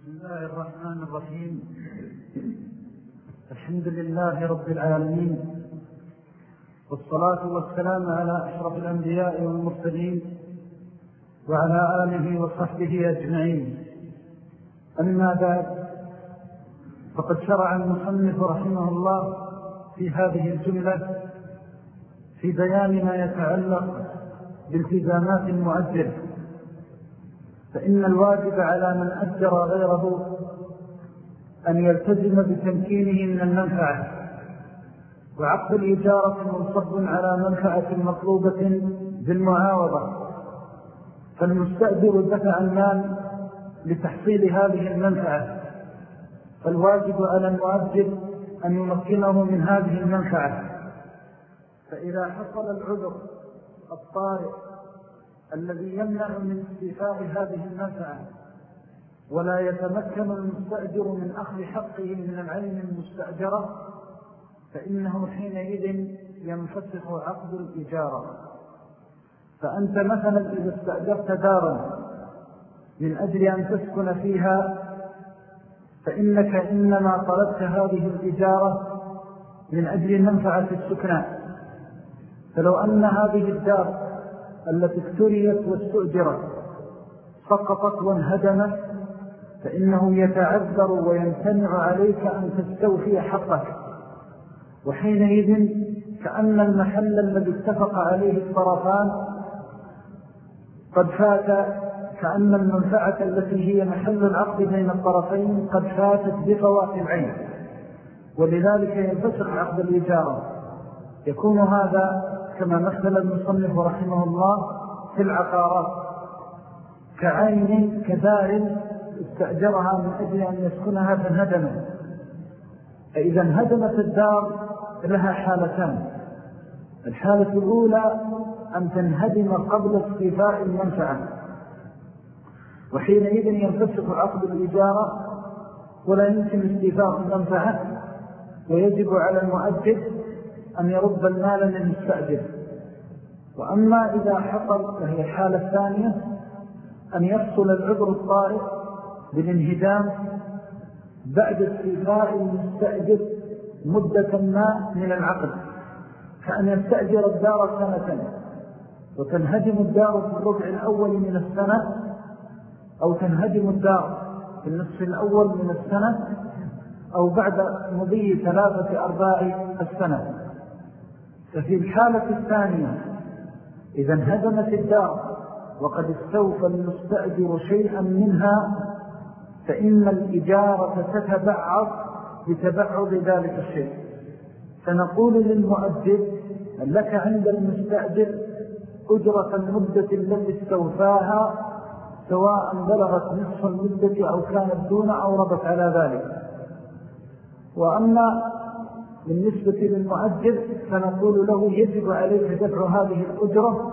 بسم الله الرحمن الرحيم. الحمد لله رب العالمين. والصلاة والسلام على أشرف الأنبياء والمرسلين وعلى آله وصحبه أجمعين. أما بعد فقد شرع المصنف رحمه الله في هذه الجملة في بيان ما يتعلق بالتزامات المؤجر فإن الواجب على من أجر غيره أن يلتزم بتمكينه من المنفعة. وعقد الإجارة منصب على منفعة مطلوبة بالمعاوضة. فالمستأجر دفع المال لتحصيل هذه المنفعة. فالواجب على المؤجر أن يمكنه من هذه المنفعة. فإذا حصل العذر الطارئ الذي يمنع من استيفاء هذه المنفعة ولا يتمكن المستأجر من أخذ حقه من العين المستأجرة فإنه حينئذ ينفسخ عقد الإجارة. فأنت مثلا إذا استأجرت دارا من أجل أن تسكن فيها فإنك إنما طلبت هذه الإجارة من أجل منفعة السكنى فلو أن هذه الدار التي اكتريت واستؤجرت سقطت وانهدمت فإنه يتعذر ويمتنع عليك أن تستوفي حقك. وحينئذ كأن المحل الذي اتفق عليه الطرفان قد فات كأن المنفعة التي هي محل العقد بين الطرفين قد فاتت بفوات العين. ولذلك ينفسخ عقد الإجارة يكون هذا كما مثل المصنف رحمه الله في العقارات كعين كدار استأجرها من أجل أن يسكنها فانهدمت فإذا انهدمت الدار لها حالتان. الحالة الأولى أن تنهدم قبل استيفاء المنفعة. وحينئذ ينفسخ عقد الإجارة ولا يمكن استيفاء المنفعة ويجب على المؤجد أن يرد المال للمستأجر. وأما إذا حصل وهي الحالة الثانية أن يفصل العذر الطارئ بالانهدام بعد استيفاء المستأجر مدة ما من العقد كأن يستأجر الدار سنة وتنهدم الدار في الربع الأول من السنة أو تنهدم الدار في النصف الأول من السنة أو بعد مضي ثلاثة أرباع السنة. ففي الحالة الثانية إذا انهدمت الدار وقد استوفى المستأجر شيئا منها فإن الإجارة تتبعض بتبعض ذلك الشيء. فنقول للمؤجر لك عند المستأجر أجرة المدة التي استوفاها؟ سواء بلغت نصف المدة أو كانت دون أو ربط على ذلك. وأما بالنسبة للمؤجر فنقول له يجب عليك دفع هذه الأجرة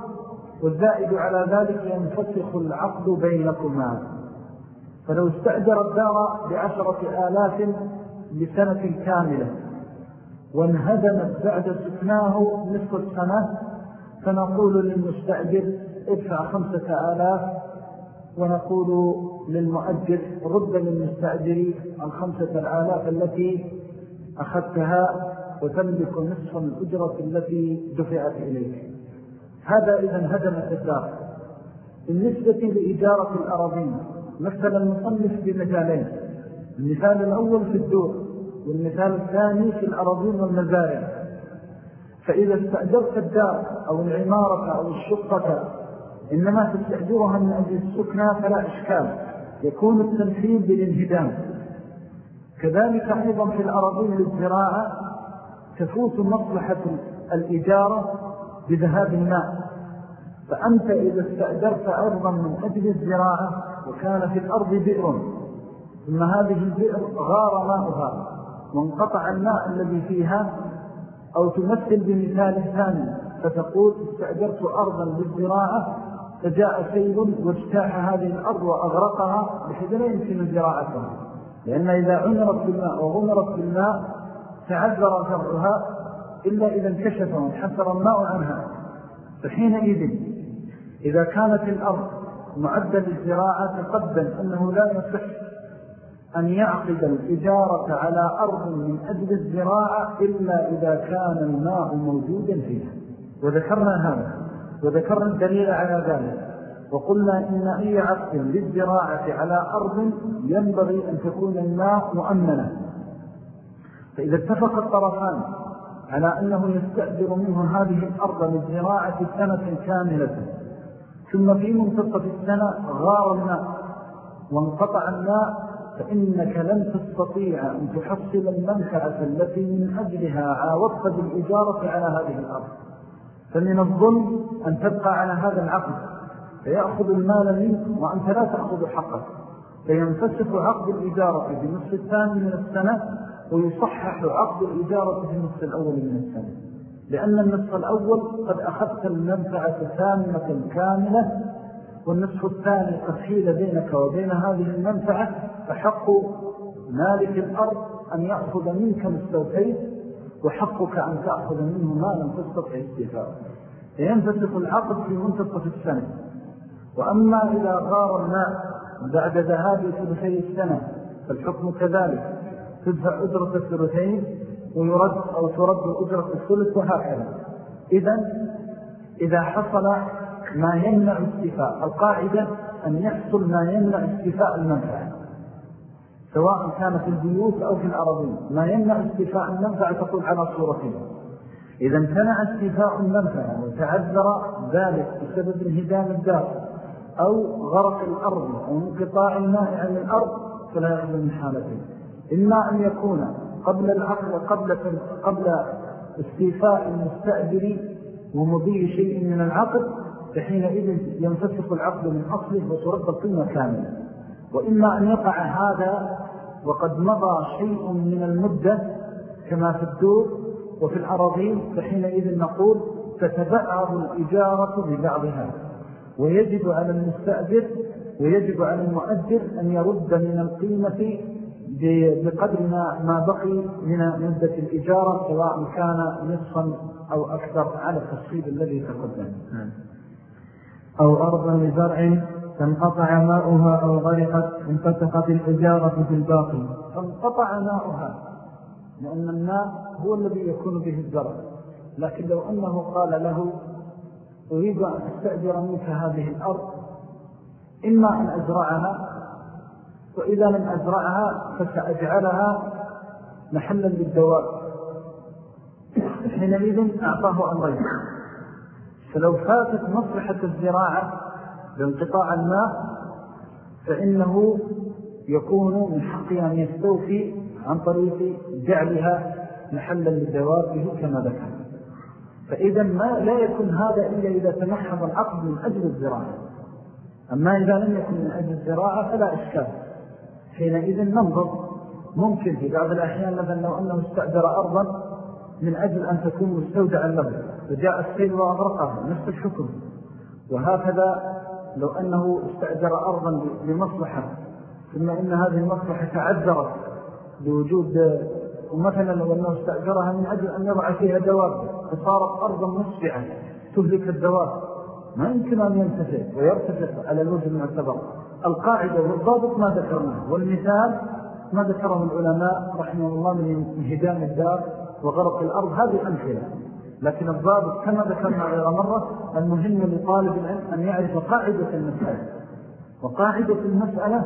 والزائد على ذلك ينفسخ العقد بينكما. فلو استأجر الدار بعشرة آلاف لسنة كاملة وانهدمت بعد سكناه نصف السنة فنقول للمستأجر ادفع خمسة آلاف ونقول للمؤجر رد للمستأجر الخمسة الآلاف التي أخذتها وتملك نصف الأجرة التي دفعت إليك. هذا إذا انهدمت الدار بالنسبة لإجارة الأراضين مثل المصنف بمثالين. المثال الأول في الدور والمثال الثاني في الأراضين والمزارع. فإذا استأجرت الدار أو العمارة أو الشقة إنما تستأجرها من أجل السكنة فلا إشكال. يكون التنفيذ بالانهدام كذلك أيضا في الأراضين للزراعة تفوت مصلحة الإجارة بذهاب الماء. فأنت إذا استأجرت أرضا من أجل الزراعة وكان في الأرض بئر ثم هذه البئر غار ماءها وانقطع الماء الذي فيها أو تمثل بمثال ثاني فتقول استأجرت أرضا للزراعة فجاء سيل واجتاح هذه الأرض وأغرقها بحيث لا يمكن زراعتها لأن إذا عمرت بالماء وغمرت بالماء تعذر فرعها إلا إذا انكشف وانحسر الماء عنها. فحينئذ إذا كانت الأرض معدة للزراعة تقدم أنه لا يصح أن يعقد الإجارة على أرض من أجل الزراعة إلا إذا كان الماء موجودا فيها. وذكرنا هذا وذكرنا الدليل على ذلك. وقلنا إن أي عقد للزراعة على أرض ينبغي أن تكون الماء مؤمنا فإذا اتفق الطرفان على أنه يستأجر منه هذه الأرض للزراعة سنة كاملة ثم في منتصف السنة غار الماء وانقطع الماء فإنك لن تستطيع أن تحصل المنفعة التي من أجلها عاوضت بالإجارة على هذه الأرض. فمن الظلم أن تبقى على هذا العقد. فيأخذ المال منك وأنت لا تأخذ حقك. فينفسخ عقد الإجارة في نصف الثاني من السنة ويصحح عقد الإجارة في النصف الأول من السنة. لأن النصف الأول قد أخذت المنفعة ثامنة كاملة والنصف الثاني قد حيل بينك وبين هذه المنفعة فحق مالك الأرض أن يأخذ منك مستوفيت وحقك أن تأخذ منه ما لم تستطع استفاده فينفسخ العقد في منتصف السنة. وأما إذا غار الماء بعد ذهاب ثلثي السنة فالحكم كذلك. تدفع أجرة الثلثين ويرد أو ترد أجرة الثلث وهكذا. إذا إذا حصل ما يمنع استفاء القاعدة أن يحصل ما يمنع استفاء المنفعة. سواء كان في البيوت أو في الأراضين. ما يمنع استفاء المنفعة تقول على صورتين. إذا امتنع استفاء المنفعة وتعذر ذلك بسبب انهدام الدار أو غرق الأرض أو انقطاع الماء عن الأرض فلا يخلو من حالتين إما أن يكون قبل العقل قبل, قبل استيفاء المستأجر ومضي شيء من العقل فحينئذ ينفسخ العقد من أصله وترد القيمة كاملة. وإما أن يقع هذا وقد مضى شيء من المدة كما في الدور وفي الأراضين فحينئذ نقول تتبعض الإجارة ببعضها. ويجب على المستأجر ويجب على المؤجر أن يرد من القيمة بقدر ما بقي من مدة الإجارة سواء كان نصفا أو أكثر على التفصيل الذي تقدم. نعم. أو أرضا لزرع فانقطع ماؤها أو غرقت انفتقت الإجارة في الباقي. فانقطع ماؤها لأن الماء هو الذي يكون به الزرع. لكن لو أنه قال له أريد أن أستأجر منك هذه الأرض. إما أن أزرعها وإذا لم أزرعها فسأجعلها محلا للدواب. حينئذ أعطاه أمرين. فلو فاتت مصلحة الزراعة بانقطاع الماء فإنه يكون من حقه أن يستوفي عن طريق جعلها محلا لدوابه كما ذكر. فإذا ما لا يكون هذا إلا إذا تمحض العقد من أجل الزراعة. أما إذا لم يكن من أجل الزراعة فلا إشكال. حينئذ ننظر. ممكن في بعض الأحيان مثلا لو أنه استأجر أرضا من أجل أن تكون مستودعا له فجاء السيل وأغرقها نفس الحكم. وهكذا لو أنه استأجر أرضا لمصلحة ثم إن هذه المصلحة تعذرت بوجود ومثلا لو أنه استأجرها من أجل أن يضع فيها دواب. فصارت أرضا مسفعة تهلك الدواب. ما يمكن أن ينتفع ويرتفع على الوجه المعتبر القاعدة والضابط ما ذكرناه والمثال ما ذكره العلماء رحمه الله من انهدام الدار وغرق الأرض. هذه أمثلة. لكن الضابط كما ذكرنا غير مرة المهم لطالب العلم أن يعرف قاعدة المسألة. وقاعدة المسألة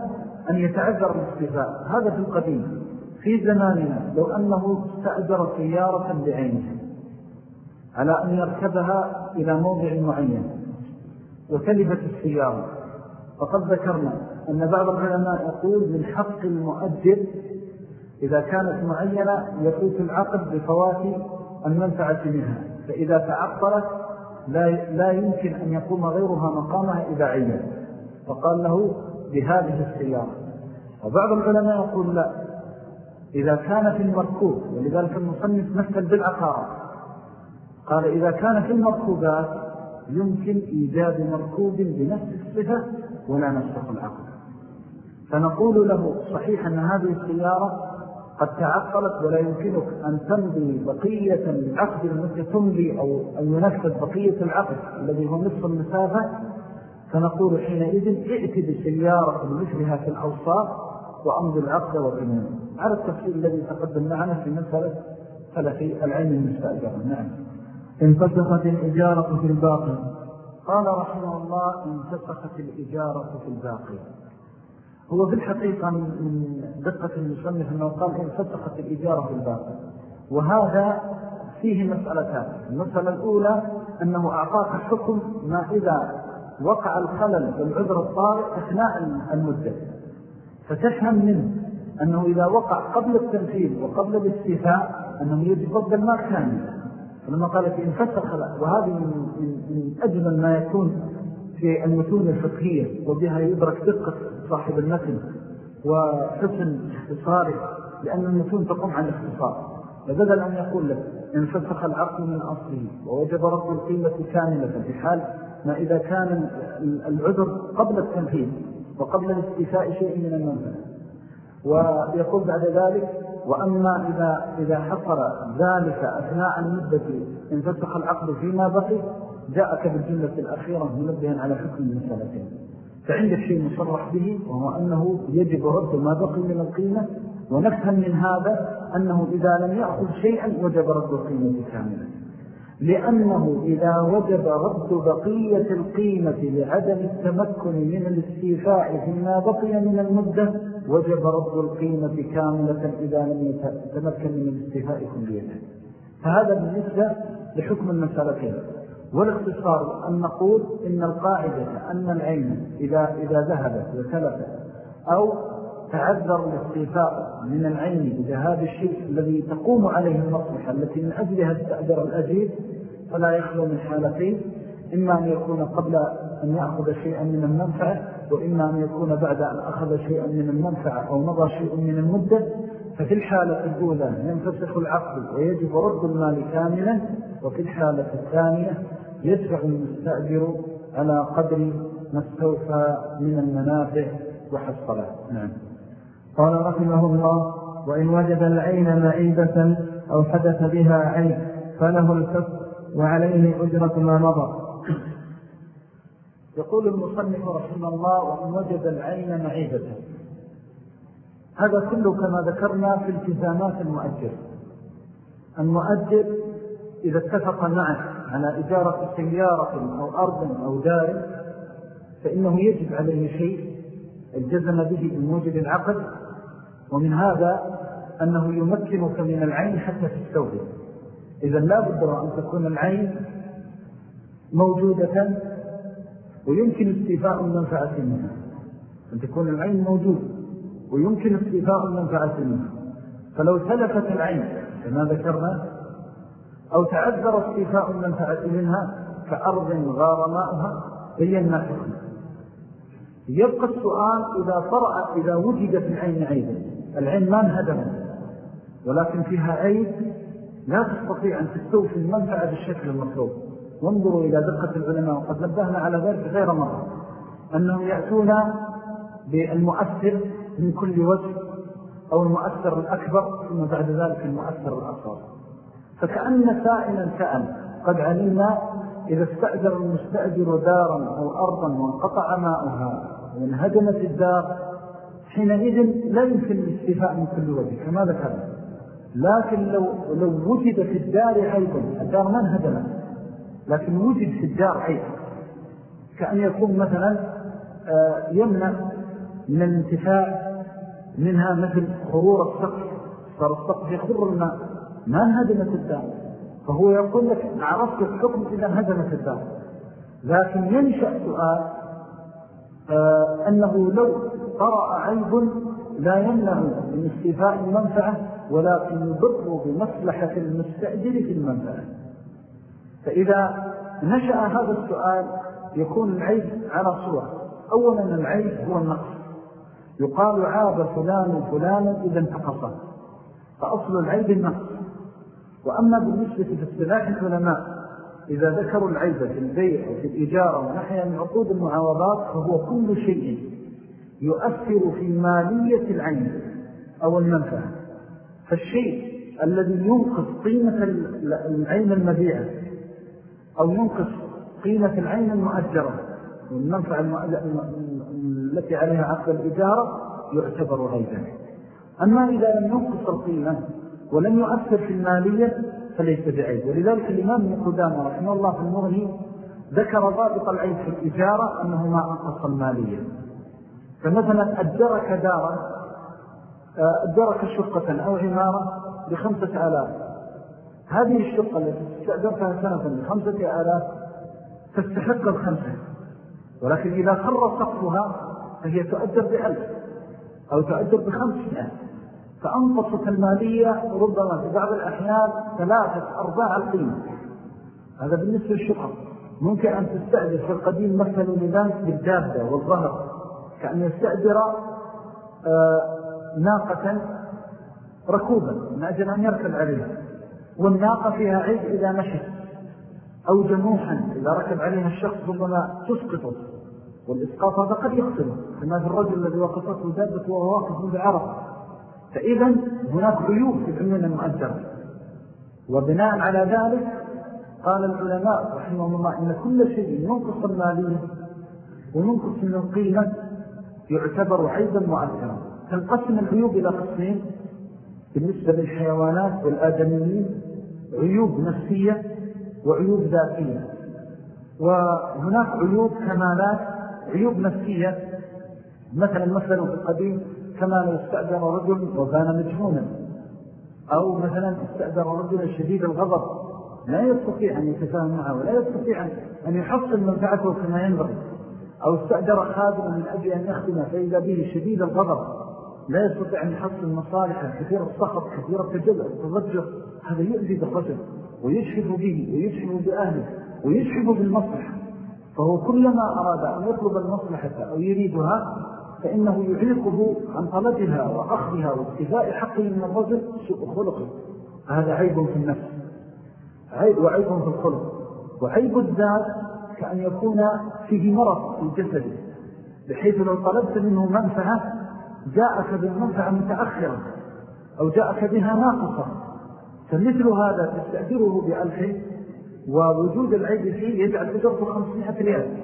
أن يتعذر الاستفاء هذا في القديم في زماننا لو أنه استأجر سيارة بعينها على أن يركبها إلى موضع معين. وتلفت السيارة فقد ذكرنا أن بعض العلماء يقول من حق المؤجر إذا كانت معينة يفوت العقد بفوات المنفعة منها. فإذا تعطلت لا, لا يمكن أن يقوم غيرها مقامها إذا عين فقال له بهذه السيارة وبعض العلماء يقول لا. إذا كان في المركوب ولذلك المصنف مثل بالعقارة. قال إذا كان في المركوبات يمكن إيجاد مركوب بنفس الصفة ولا نفسخ العقد فنقول له صحيح أن هذه السيارة قد تعطلت ولا يمكنك أن تمضي بقية العقد التي تمضي أو أن ينفذ بقية العقد الذي هو نصف المسافة. فنقول حينئذ ائت بسيارة مثلها في الأوصاف وأمضي العقد وبنين على التفصيل الذي تقدم معنا في مسألة فلك العين المستأجرة. نعم. انفسخت الإجارة في الباقي قال رحمه الله انفسخت الإجارة في الباقي هو في الحقيقة من دقة المصنف أنه قال انفسخت الإجارة في الباقي وهذا فيه مسألتان. المسألة الأولى أنه أعطاك حكم ما إذا وقع الخلل والعذر الطارئ أثناء المدة. فتفهم منه أنه إذا وقع قبل التنفيذ وقبل الاستيفاء أنه يجب رد المال كامل. فلما قالت إن فسخ وهذه من, من أجمل ما يكون في المتون الفقهية وبها يدرك دقة صاحب المتن وحسن اختصاره لأن المتون تقوم عن الاختصار فبدل أن يقول لك إن فسخ العقل من أصله ووجب رد القيمة كاملة في حال ما إذا كان العذر قبل التنفيذ وقبل الاستيفاء شيء من المنفذ ويقول بعد ذلك وأما إذا, إذا حصل ذلك أثناء المدة انفسخ العقد فيما بقي جاءك بالجملة الأخيرة منبها على حكم المسألتين فعندك شيء مصرح به وهو أنه يجب رد ما بقي من القيمة ونفهم من هذا أنه إذا لم يأخذ شيئا وجب رد القيمة كاملة لأنه إذا وجب رد بقية القيمة لعدم التمكن من الاستيفاء فيما بقي من المدة وجب رد القيمة كاملة إذا لم يتمكن من الاستيفاء كليته فهذا بالنسبة لحكم المسألتين. والاختصار أن نقول إن القاعدة أن العين إذا, إذا ذهبت وثلثت أو تعذر الاستيفاء من العين بذهاب الشيء الذي تقوم عليه المصلحة التي من أجلها استأجر الأجير فلا يخلو من حالتين إما أن يكون قبل أن يأخذ شيئا من المنفعة وإما أن يكون بعد أن أخذ شيئا من المنفعة أو مضى شيء من المدة. ففي الحالة الأولى ينفسخ العقد ويجب رد المال كاملا وفي الحالة الثانية يدفع المستأجر على قدر ما استوفى من المنافع وحصله. نعم. قال رحمه الله وإن وجد العين معيبة أو حدث بها عين فله الفسق وعليه أجرة ما مضى. يقول المصنف رحمه الله وإن وجد العين معيبة هذا كله كما ذكرنا في التزامات المؤجر المؤجر إذا اتفق معه على إجارة سيارة أو أرض أو دار فإنه يجب عليه شيء الجزم به بموجب العقد ومن هذا أنه يمكنك من العين حتى تستوفي إذا لا بد أن تكون العين موجودة ويمكن استيفاء المنفعة منها. أن تكون العين موجودة ويمكن استيفاء المنفعة منها. فلو تلفت العين كما ذكرنا أو تعذر استيفاء المنفعة منها كأرض غار ماءها بينا حكم يبقى السؤال إذا طرأ إذا وجدت العين عيدا العين ما انهدمت ولكن فيها عيد لا تستطيع أن تستوفي المنفعة بالشكل المطلوب. وانظروا إلى دقة العلماء وقد نبهنا على ذلك غير مرة أنهم يأتون بالمؤثر من كل وجه أو المؤثر الأكبر ثم بعد ذلك المؤثر الأصغر. فكأن سائلا سأل قد علمنا إذا استأجر المستأجر دارا أو أرضا وانقطع ماؤها وانهدمت الدار حينئذ لا يمكن الاستفاء من كل وجه كما ذكرنا لكن لو, لو وجد في الدار عيبا الدار ما انهدمت لكن وجد في الدار عيب كأن يكون مثلا آه، يمنع من الانتفاع منها مثل خرور السقف صار السقف يخر الماء ما انهدمت الدار. فهو يقول لك عرفت الحكم إذا انهدمت الدار لكن ينشأ سؤال آه، أنه لو طرأ عيب لا يمنع من استيفاء المنفعة ولكن يضر بمصلحة المستأجر في المنفعة. فإذا نشأ هذا السؤال يكون العيب على صور أولا العيب هو النقص. يقال عاب فلان فلانا إذا انتقصه فأصل العيب النقص. وأما بالنسبة في اصطلاح العلماء إذا ذكروا العيب في البيع وفي الإجارة ونحيا من عقود المعاوضات فهو كل شيء يؤثر في مالية العين أو المنفعة. فالشيء الذي ينقص قيمة العين المبيعة أو ينقص قيمة العين المؤجرة والمنفعة التي عليها عقد الإجارة يعتبر غيبا. أما إذا لم ينقص القيمة ولم يؤثر في المالية فليس بعيب. ولذلك الإمام قدامة رحمه الله في المغني ذكر ضابط العيب في الإجارة أنه ما أنقص المالية. فمثلا أجرك دارا أجرك شقة أو عمارة بخمسة آلاف. هذه الشقة التي استأجرتها سنة بخمسة آلاف تستحق الخمسة. ولكن إذا خر سقفها فهي تؤجر بألف أو تؤجر بخمسة فأنقصت المالية ربما في بعض الأحيان ثلاثة أرباع القيمة. هذا بالنسبة للشقة ممكن أن تستأجر في القديم مثل لباس بالدابة والظهر كأن يستأجر آه، ناقة ركوبا من أجل أن يركب عليها والناقة فيها عيد إذا مشت أو جموحا إذا ركب عليها الشخص ربما تسقطه والإسقاط هذا قد يقتل كما في الرجل الذي وقفته دابة وهو واقف بعرض فإذا هناك عيوب في العمل المؤجرة وبناء على ذلك قال العلماء رحمه الله إن كل شيء ينقص المالية وينقص من القيمة يعتبر عيبا مؤثرا. تنقسم العيوب إلى قسمين؟ بالنسبة للحيوانات والآدميين عيوب نفسية وعيوب ذاتية. وهناك عيوب كمالات عيوب نفسية. مثلا مثلا في القديم كما لو استأذن رجل وكان مجهونا أو مثلا استأذن رجل شديد الغضب. لا يستطيع أن يتفاهم معه ولا يستطيع أن يحصل منفعته كما ينبغي. أو استأجر خادم من أجل أن يخدمه فإذا به شديد الغضب. لا يستطيع أن يحصل مصالحه كثير الصخط كثير التضجر. هذا يؤذي بالرجل ويشحف به ويشحف بأهله ويشحف بالمصلحة. فهو كلما أراد أن يطلب المصلحة أو يريدها فإنه يعيقه عن طلبها وأخذها واستفاء حقه من الرجل سوء خلقه. هذا عيب في النفس. عيب وعيب في الخلق. وعيب الذات كأن يكون فيه مرض في جسده. بحيث لو طلبت منه منفعة جاءك بالمنفعة متأخرة أو جاءك بها ناقصة. فمثل هذا تستأجره بألف ووجود العيب فيه يجعل أجرته خمسمائة ريال.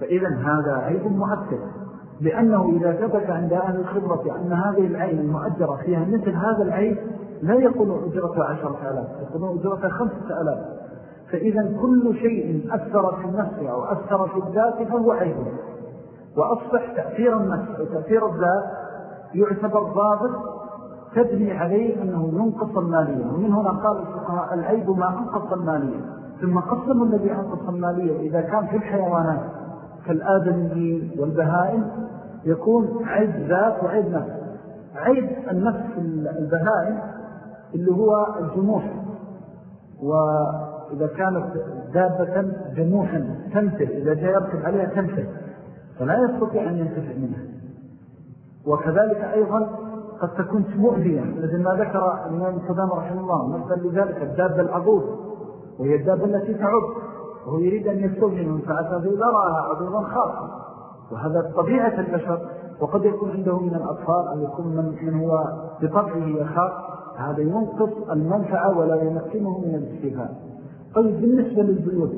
فإذا هذا عيب مؤثر لأنه إذا ثبت عند أهل الخبرة أن هذه العين المؤجرة فيها مثل هذا العين لا يكون أجرة عشرة آلاف يكون أجرة خمسة آلاف. فإذا كل شيء أثر في النفس أو أثر في الذات فهو عيب وأصبح تأثير النفس وتأثير الذات يعتبر ضابط تبني عليه أنه ينقص المالية. ومن هنا قال الفقهاء العيب ما أنقص المالية. ثم قسموا الذي أنقص المالية إذا كان في الحيوانات. كالآدميين والبهائم يكون عيب ذات وعيب نفس. عيب النفس البهائم اللي هو الجموح. وإذا كانت دابة جموحا تمثل إذا جاء يركب عليها تمثل فلا يستطيع أن ينتفع منها. وكذلك أيضا قد تكون مؤذية مثل ما ذكر الإمام القدام رحمه الله مثل لذلك الدابة العضوب وهي الدابة التي تعب وهو يريد أن يستوجن منفعتها فإذا رأها عضوبا خاصة وهذا طبيعة البشر وقد يكون عنده من الأطفال أو يكون من, من هو بطبعه يخاف هذا ينقص المنفعة ولا يمكنه من الاستفاء طيب بالنسبة للبيوت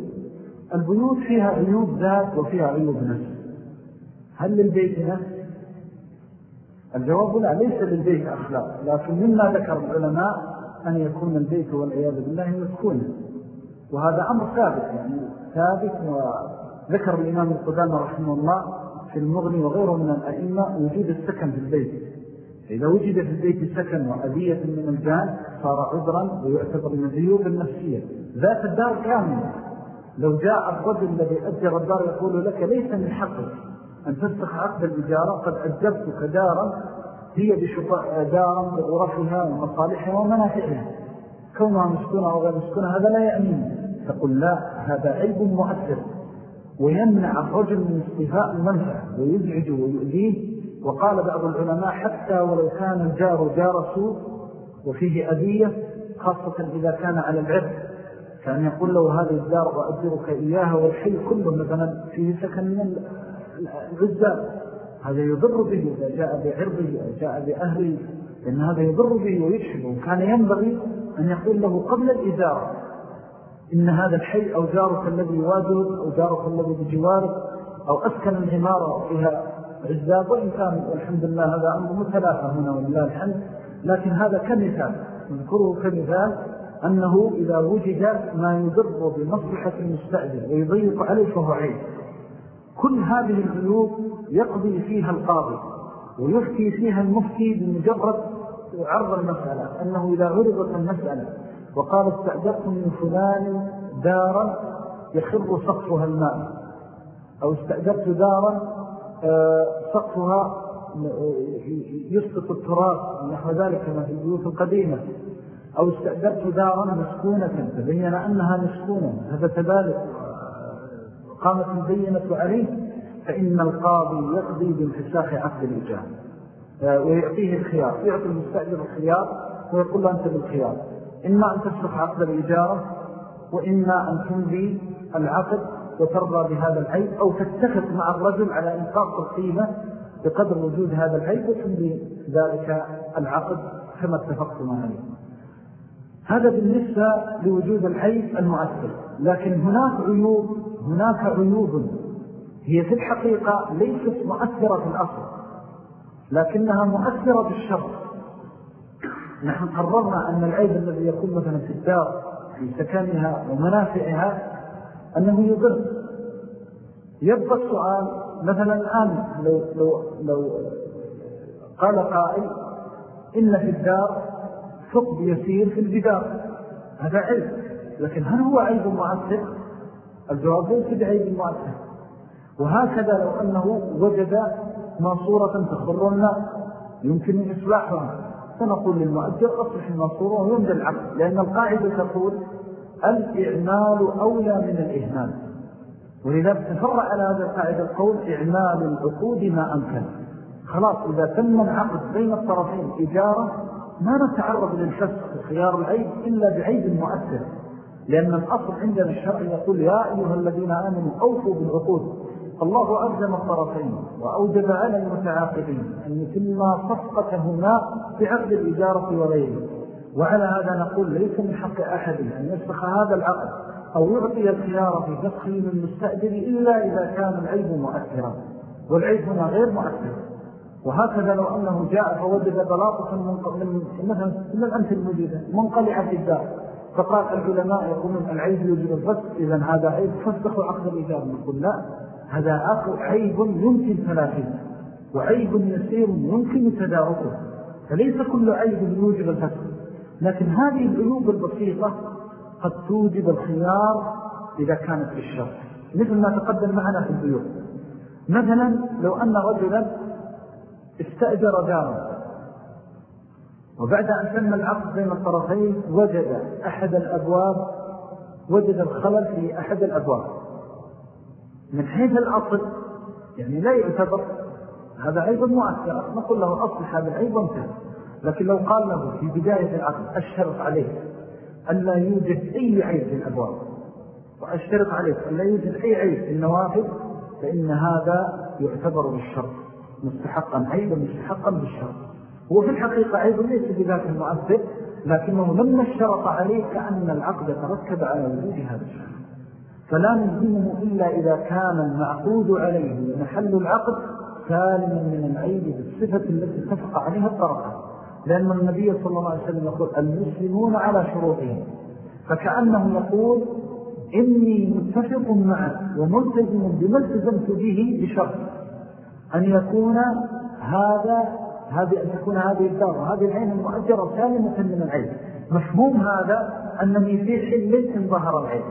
البيوت فيها عيوب ذات وفيها عيوب نفس. هل للبيت نفس؟ الجواب لا ليس للبيت أخلاق لكن مما ذكر العلماء أن يكون البيت والعياذ بالله مسكونا وهذا أمر ثابت يعني ثابت وذكر الإمام القدامى رحمه الله في المغني وغيره من الأئمة وجود السكن في البيت. إذا وجد في البيت سكن وأذية من الجان صار عذرا ويعتبر من العيوب النفسية. ذات الدار كاملة. لو جاء الرجل الذي أجر الدار يقول لك ليس من حقك أن تفتح عقد الإجارة قد أجرتك دارا هي دارا بغرفها ومصالحها ومنافعها. كونها مسكونة أو غير مسكونة هذا لا يأمين تقول لا هذا عيب مؤثر. ويمنع الرجل من استفاء المنفع ويزعج ويؤذيه. وقال بعض العلماء حتى ولو كان الجار جار سوء وفيه أذية خاصة إذا كان على العرض. كان يقول له هذه الدار وأجرك إياها والحي كله مثلا فيه سكن من العزال هذا يضر به إذا جاء بعرضه أو جاء بأهله لأن هذا يضر به ويشحبه وكان ينبغي أن يقول له قبل الإدارة إن هذا الحي أو جارك الذي يواجهك أو جارك الذي بجوارك أو أسكن العمارة فيها عزاب وإن كان الحمد لله هذا أمر متلافى هنا ولله الحمد. لكن هذا كمثال نذكره كمثال أنه إذا وجد ما يضر بمصلحة المستأجر ويضيق عليه فهو عيب. كل هذه العيوب يقضي فيها القاضي ويفتي فيها المفتي بمجرد عرض المسألة أنه إذا عرضت المسألة وقال استأجرت من فلان دارا يخر سقفها الماء. أو استأجرت دارا آه، سقفها آه، يسقط التراب نحو ذلك كما في البيوت القديمة. أو استأجرت دارا مسكونة تبين أنها مسكونة هذا تبالغ قامت البينة عليه فإن القاضي يقضي بانفساخ عقد الإجابة آه، ويعطيه الخيار يعطي المستأجر الخيار ويقول له أنت بالخيار. إما أن تسلح عقد الإجارة وإما أن تنبي العقد وترضى بهذا العيب أو تتفق مع الرجل على إنقاص القيمة بقدر وجود هذا العيب وتنبي ذلك العقد كما اتفقتم عليه. هذا بالنسبة لوجود العيب المؤثر. لكن هناك عيوب هناك عيوب هي في الحقيقة ليست مؤثرة في الأصل لكنها مؤثرة بالشر نحن قررنا أن العيب الذي يكون مثلا في الدار في سكنها ومنافعها أنه يضر. يبقى السؤال مثلا الآن لو, لو, لو قال قائل إن في الدار ثقب يسير في الجدار. هذا عيب لكن هل هو عيب مؤثر؟ الجواب ليس بعيب مؤثر. وهكذا لو أنه وجد ماصورة تخر الماء يمكن إصلاحها. فنقول للمؤثر أصلح الماصورة ويمدى العقل لأن القاعدة تقول الإعمال أولى من الإهمال. ولذا تفرع على هذا القاعدة القول إعمال العقود ما أمكن. خلاص إذا تم العقد بين الطرفين إجارة ما نتعرض للفسق وخيار العيب إلا بعيب مؤثر. لأن الأصل عندنا الشرع يقول يا أيها الذين آمنوا أوفوا بالعقود. الله أرزم الطرفين وأوجب على المتعاقدين أن يتم صفقتهما بعقد الإجارة وغيره. وعلى هذا نقول ليس من حق أحد أن يسخ هذا العقد أو يعطي الخيار في فسخه من المستأجر إلا إذا كان العيب مؤثرا. والعيب هنا غير مؤثر. وهكذا لو أنه جاء فوجد بلاطة من مثلا من الأمثل الموجودة منقلعة في الدار. فقال العلماء يقولون العيب يوجد الفسق إذا هذا عيب. فسخوا عقد الإجابة نقول لا. هذا عيب يمكن ثلاثين وعيب يسير يمكن تداركه فليس كل عيب يوجب الفسق لكن هذه العيوب البسيطة قد توجب الخيار إذا كانت في الشر مثل ما تقدم معنا في البيوت. مثلا لو أن رجلا استأجر دارا وبعد أن تم العقد بين الطرفين وجد أحد الأبواب وجد الخلل في أحد الأبواب. من حيث الأصل يعني لا يعتبر هذا عيب مؤثر نقول له أصلح هذا العيب وانتهى لكن لو قال له في بداية العقد أشترط عليه أن لا يوجد أي عيب في الأبواب. وأشترط عليه أن لا يوجد أي عيب في النوافذ فإن هذا يعتبر بالشرط مستحقا عيبا مستحقا بالشرط. هو في الحقيقة عيب ليس بذات المؤثر لكنه لما اشترط عليه كأن العقد تركب على وجود هذا الشرط. فلا نلزمه إلا إذا كان المعقود عليه محل العقد سالما من العيب بالصفة التي اتفق عليها الطرفان. لأن النبي صلى الله عليه وسلم يقول المسلمون على شروطهم. فكأنه يقول إني متفق معك وملتزم بما التزمت به بشرط أن يكون هذا هذه أن يكون هذه الدار وهذه العين المؤجرة سالمة من العين. مفهوم هذا أنني في حل إن ظهر العين.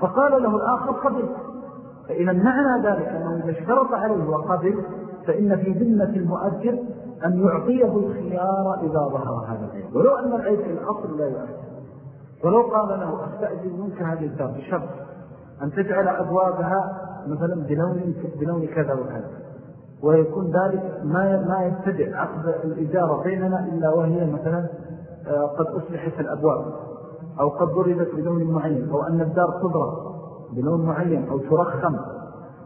فقال له الآخر قبل فإذا معنى ذلك أنه إذا اشترط عليه وقبل فإن في ذمة المؤجر أن يعطيه الخيار إذا ظهر هذا العين ولو أن العين في الأصل لا يؤثر ولو قال له أستأذن منك هذه الدار بشرط أن تجعل أبوابها مثلا بلون, بلون كذا وكذا. ويكون ذلك ما ما يبتدع عقد الإجارة بيننا إلا وهي مثلا آه، قد أصلحت الأبواب. أو قد ضربت بلون معين أو أن الدار تضرب بلون معين أو ترخم.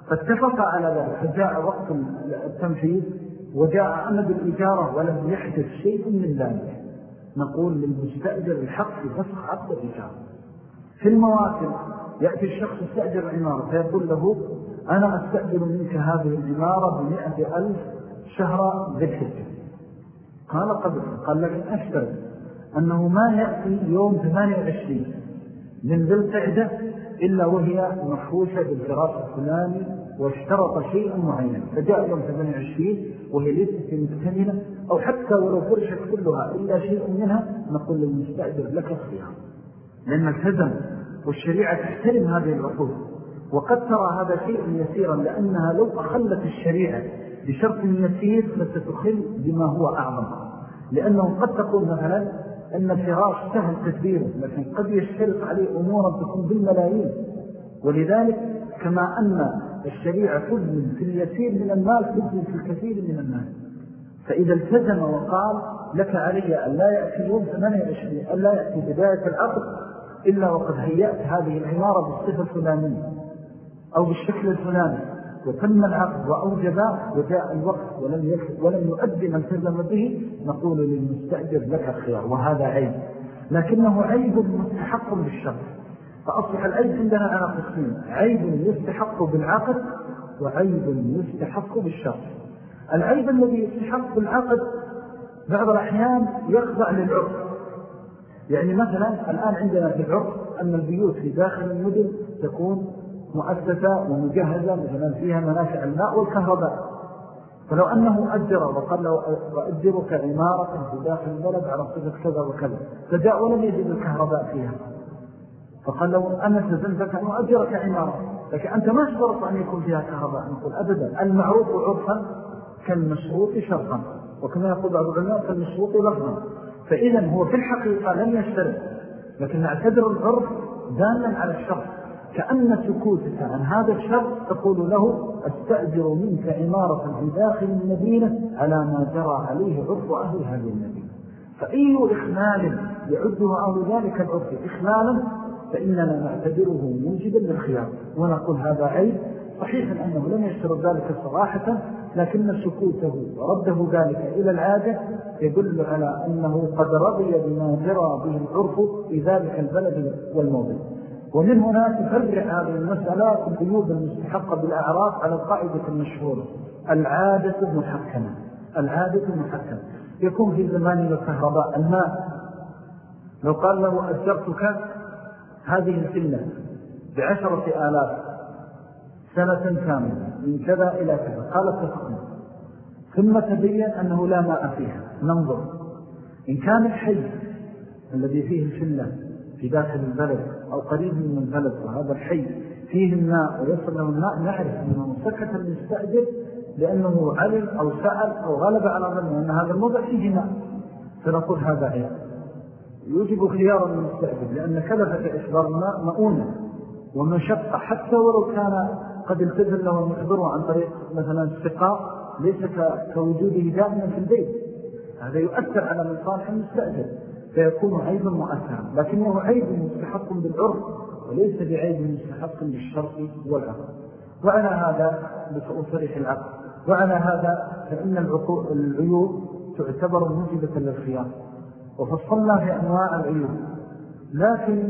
فاتفق على ذلك. فجاء وقت التنفيذ وجاء أمد الإجارة ولم يحدث شيء من ذلك. نقول للمستأجر الحق بفسخ عقد الإجارة. في المواسم يأتي الشخص يستأجر العمارة فيقول له أنا أستأذن منك هذه الإمارة بمئة ألف شهر ذي الحجة. قال قبل قال لكن أشترك أنه ما يأتي يوم 28 من ذي القعدة إلا وهي مفروشة بالفراش الفلاني واشترط شيء معين فجاء يوم 28 وهي ليست مكتملة أو حتى ولو فرشت كلها إلا شيء منها نقول للمستأجر لك الخيار لأن التزم والشريعة تحترم هذه العقود وقد ترى هذا شيء يسيرا لأنها لو أخلت الشريعة بشرط يسير فستخل بما هو أعظم. لأنه قد تقول مثلا أن الفراش سهل تدبيره لكن قد يشترط عليه أمورا تكون بالملايين. ولذلك كما أن الشريعة تبذل في اليسير من المال تبذل في الكثير من المال. فإذا التزم وقال لك علي أن لا يأتي يوم 28 أن لا يأتي بداية العقد إلا وقد هيأت هذه العمارة بالصفة الفلانية أو بالشكل الفلاني. وتم العقد وأوجب وجاء الوقت ولم, ولم يؤدي من تزم به نقول للمستأجر لك الخيار وهذا عيب. لكنه عيب مستحق بالشرط فأصبح العيب عندنا على قسمين. عيب يستحق بالعقد وعيب يستحق بالشرط العيب الذي يستحق بالعقد بعض الأحيان يخضع للعرف. يعني مثلا الآن عندنا في العرف أن البيوت في داخل المدن تكون مؤسسة ومجهزة مثلا فيها منافع الماء والكهرباء. فلو أنه أجر وقال له أجرك عمارة في داخل البلد على صفة كذا وكذا فجاء ولم يجد الكهرباء فيها. فقال له أنا تزلتك أن أجرك عمارة لكن أنت ما اشترط أن يكون فيها كهرباء. نقول أبدا المعروف عرفا كالمشروط شرطا وكما يقول بعض العلماء كالمشروط لفظا. فإذا هو في الحقيقة لم يشترط لكن نعتبر العرف دالا على الشرط. كأن سكوتك عن هذا الشرط تقول له أستأجر منك عمارة في داخل المدينة على ما جرى عليه عرف أهل هذه المدينة. فأي إخلال يعده أهل ذلك العرف إخلالا فإننا نعتبره موجبا للخيار. ونقول هذا عيب. صحيح أنه لم يشترط ذلك صراحة لكن سكوته ورده ذلك إلى العادة يدل على أنه قد رضي بما جرى به العرف في ذلك البلد والموضع. ومن هنا تفرع هذه المسألة القيود المستحقة بالأعراف على القاعدة المشهورة العادة المحكمة. العادة المحكمة. يكون في زمان الكهرباء الماء. لو قال له أجرتك هذه السنة بعشرة آلاف سنة كاملة من كذا إلى كذا. قال اتفقنا ثم تبين أنه لا ماء فيها. ننظر. إن كان الحي الذي فيه السنة في داخل البلد أو قريب من البلد وهذا الحي فيه الماء ويصل له الماء نعرف أنه سكت المستأجر لأنه علم أو سأل أو غلب على ظنه أن هذا الموضع فيه ماء. فنقول هذا عيب يوجب خيار المستأجر لأن كلفة إحضار الماء مؤونة ومشقة حتى ولو كان قد التزم له المحضر عن طريق مثلا السقاء ليس كوجوده دائما في البيت. هذا يؤثر على مصالح المستأجر. فيكون عيبا مؤثرا لكنه عيب مستحق بالعرف وليس بعيب مستحق بالشرط والعقل. وعلى هذا بصريح العقل. وعلى هذا فإن العيوب تعتبر موجبة للخيار. وفصلنا في أنواع العيوب. لكن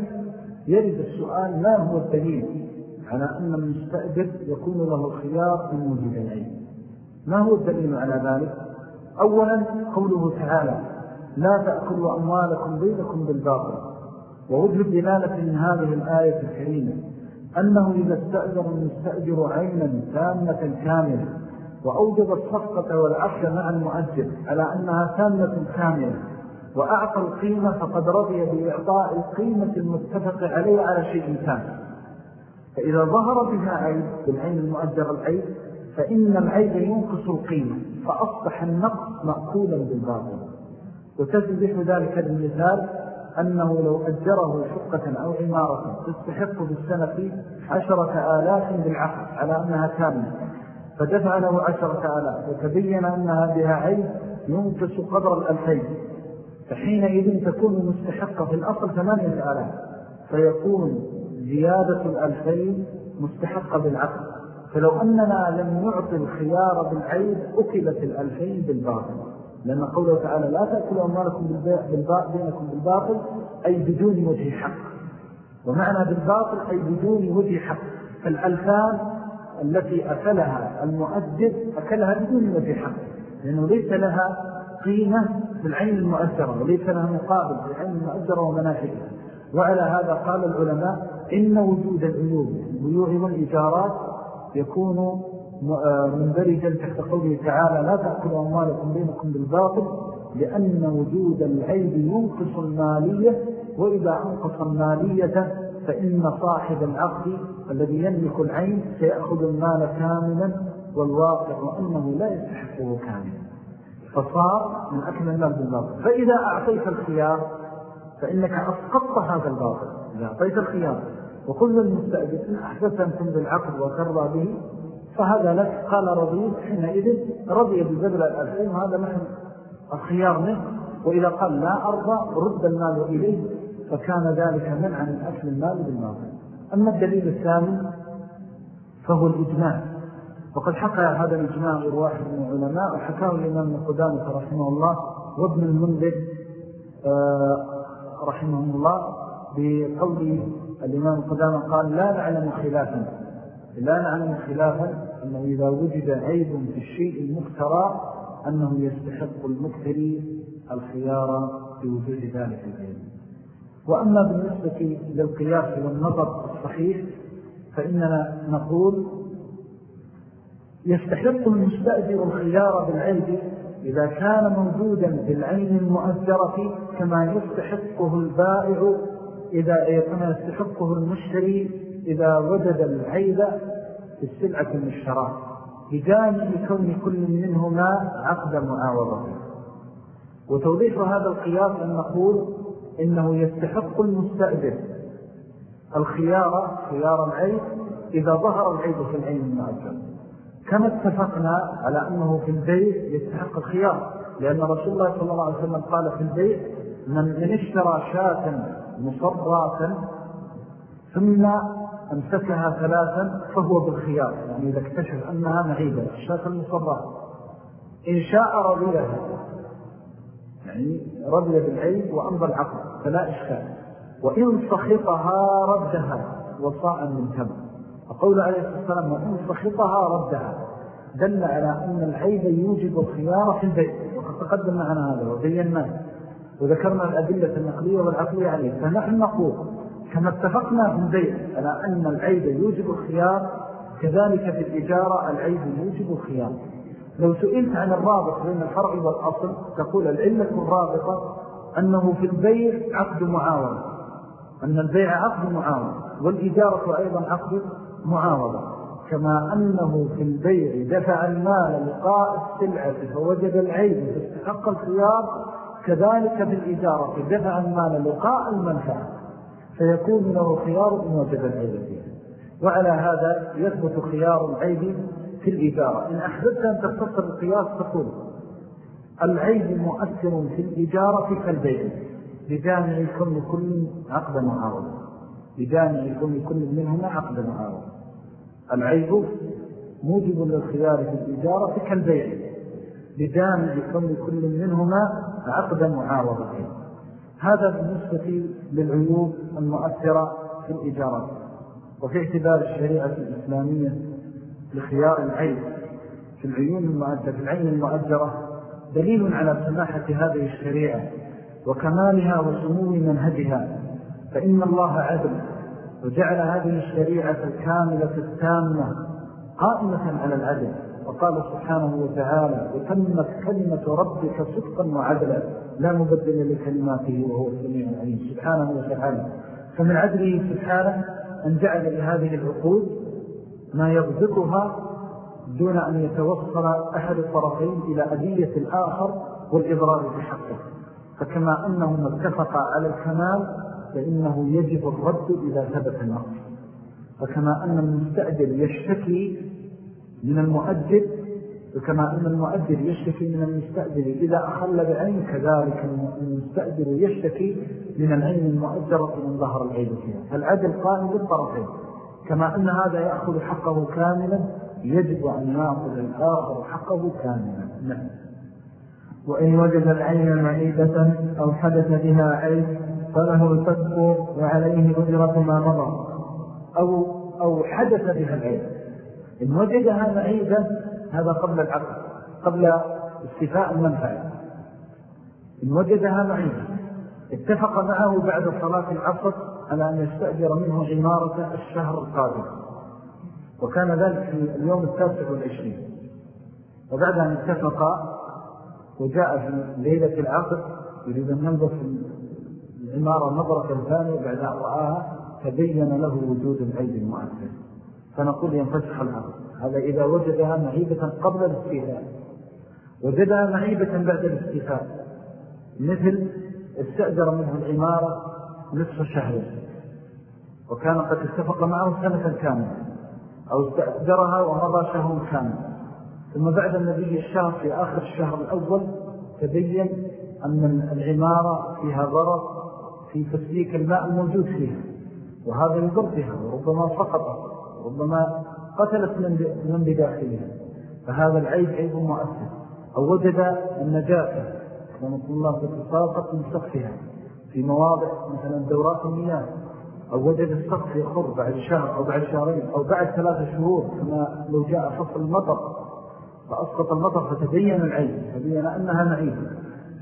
يرد السؤال ما هو الدليل على أن المستأجر يكون له الخيار من موجب العيب؟ ما هو الدليل على ذلك؟ أولا قوله تعالى لا تأكلوا أموالكم بينكم بالباطل. ووجه الدلالة من هذه الآية الكريمة أنه إذا استأجر المستأجر عينا تامة كاملة وأوجب الصفقة والعقد مع المؤجر على أنها تامة كاملة وأعطى القيمة فقد رضي بإعطاء القيمة المتفق عليه على شيء تام. فإذا ظهر بها عيب بالعين المؤجر العيب فإن العيب ينقص القيمة فأصبح النقص مأكولا بالباطل. وتتبح ذلك المثال أنه لو أجره شقة أو عمارة تستحق بالسنة عشرة آلاف بالعقد على أنها كاملة. فدفع له عشرة آلاف وتبين أنها بها عين ينقص قدر الألفين. فحينئذ تكون مستحقة في الأصل ثمانية آلاف. فيكون زيادة الألفين مستحقة بالعقد فلو أننا لم نعطي الخيار بالعيد أكلت الألفين بالباطل. لأن قوله تعالى لا تأكلوا أموالكم بينكم بالباطل أي بدون وجه حق ومعنى بالباطل أي بدون وجه حق فالألفان التي أكلها المؤجر أكلها بدون وجه حق لأنه ليس لها قيمة في العين المؤجرة وليس لها مقابل في العين المؤجرة ومنافعها. وعلى هذا قال العلماء إن وجود العيوب البيوع والإجارات يكون مندرجا تحت قوله تعالى لا تأكلوا أموالكم بينكم بالباطل لأن وجود العيب ينقص المالية وإذا أنقص المالية فإن صاحب العقد الذي يملك العين سيأخذ المال كاملا والواقع أنه لا يستحقه كاملا. فصار من أكل المال بالباطل. فإذا أعطيت الخيار فإنك أسقطت هذا الباطل. إذا أعطيت الخيار وكل المستأجد إن أحدث تنزل العقد وترضى به فهذا لك. قال رضيت حينئذ رضي ببذل الألفين وهذا نحن الخيار منه. وإذا قال لا أرضى رد المال إليه. فكان ذلك منعا من أكل المال بالماضي أما الدليل الثاني فهو الإجماع. وقد حكى هذا الإجماع غير واحد من العلماء. وحكاه الإمام القدامة رحمه الله وابن المنذر آه، رحمه الله بقول الإمام القدامة قال لا نعلم خلافا. لا نعلم خلافا أنه إذا وجد عيب في الشيء المخترى أنه يستحق المكتري الخيار بوجود ذلك العيب وأما بالنسبة للقياس والنظر الصحيح فإننا نقول يستحق المستأجر الخيار بالعيب إذا كان موجودا بالعين المؤثرة كما يستحقه البائع إذا كما يستحقه المشتري إذا وجد العيب السلعة المشتراه بجانب كون كل منهما عقد معاوضة. وتوضيح هذا القياس أن نقول إنه يستحق المستأجر الخيار خيار العيب إذا ظهر العيب في العين المؤجر كما اتفقنا على أنه في البيع يستحق الخيار لأن رسول الله صلى الله عليه وسلم قال في البيع من اشترى شاة مصرات ثم أمسكها ثلاثا فهو بالخيار يعني إذا اكتشف أنها معيبة الشاة المصرات إن شاء رضيها يعني رضي بالعيب وأمضى العقل فلا إشكال. وإن سخطها ردها وصاء من تم. وقول عليه الصلاة والسلام وإن سخطها ردها. دل على أن العيب يوجب الخيار في البيت. وقد تقدم معنا هذا وبينا. وذكرنا الأدلة النقلية والعقلية عليه. فنحن نقول كما اتفقنا في البيت على أن العيب يوجب الخيار كذلك في الإجارة العيب يوجب الخيار. لو سئلت عن الرابط بين الفرع والأصل تقول العلة الرابطة أنه في البيع عقد معاوضة. أن البيع عقد معاوضة والإجارة أيضا عقد معاوضة. كما أنه في البيع دفع المال لقاء السلعة فوجد العيب فاستحق الخيار كذلك في الإجارة دفع المال لقاء المنفعة. فيكون له خيار إن العيب فيه وعلى هذا يثبت خيار العيب في الإجارة. إن أحببت أن تختصر القياس تقول العيب مؤثر في الإجارة كالبيع بجامع كل كل عقد معارض. بجامع كل كل منهما عقد معارض. العيب موجب للخيار في الإجارة كالبيع بجانب كل كل منهما عقد معاوضة هذا بالنسبة للعيوب المؤثرة في الإجارات وفي اعتبار الشريعة الإسلامية لخيار العين في العيون المؤجرة في العين المؤجرة دليل على سماحة هذه الشريعة وكمالها وسمو منهجها. فإن الله عدل وجعل هذه الشريعة الكاملة التامة قائمة على العدل. وقال سبحانه وتعالى وتمت كلمة ربك صدقا وعدلا لا مبدل لكلماته وهو السميع العليم سبحانه وتعالى فمن عدله سبحانه أن جعل لهذه العقود ما يضبطها دون أن يتوصل أحد الطرفين إلى أدية الآخر والإضرار بحقه فكما أنهم اتفقا على الكمال فإنه يجب الرد إذا ثبت النقص فكما أن المستأجر يشتكي من المؤجر وكما أن المؤجر يشتكي من المستأجر إذا أخل بعين كذلك المستأجر يشتكي من العين المؤجرة من ظهر العين فيها. فالعدل قائم بالطرفين. كما أن هذا يأخذ حقه كاملا يجب أن يأخذ الآخر حقه كاملا. نعم. وإن وجد العين معيبة أو حدث بها عيب فله الفسق وعليه أجرة ما مضى. أو, أو حدث بها العيب. إن وجدها معيبة هذا قبل العقد قبل استفاء المنفعة. إن وجدها معيبة اتفق معه بعد صلاة العصر على أن يستأجر منه عمارة الشهر القادم. وكان ذلك في اليوم التاسع والعشرين. وبعد أن اتفق وجاء في ليلة العقد يريد أن ينظر في العمارة نظرة ثانية بعد أن رآها تبين له وجود العيد المؤثر فنقول ينفسخ العقد هذا إذا وجدها معيبة قبل الاستيفاء. وجدها معيبة بعد الاستيفاء. مثل استأجر منه العمارة نصف شهر. وكان قد اتفق معه سنة كاملة. أو استأجرها ومضى شهر كامل. ثم بعد النبي الشهر في آخر الشهر الأول تبين أن العمارة فيها ضرر في تسليك الماء الموجود فيها. وهذا يضر بها وربما سقطت وربما قتلت من بداخلها. فهذا العيب عيب مؤثر أو وجد النجاسة قال الله تتساقط من سقفها في مواضع مثلا دورات المياه. أو وجد السقف يخر بعد شهر أو بعد شهرين أو بعد ثلاثة شهور كما لو جاء فصل المطر. فأسقط المطر فتبين العيب تبين أنها معيبة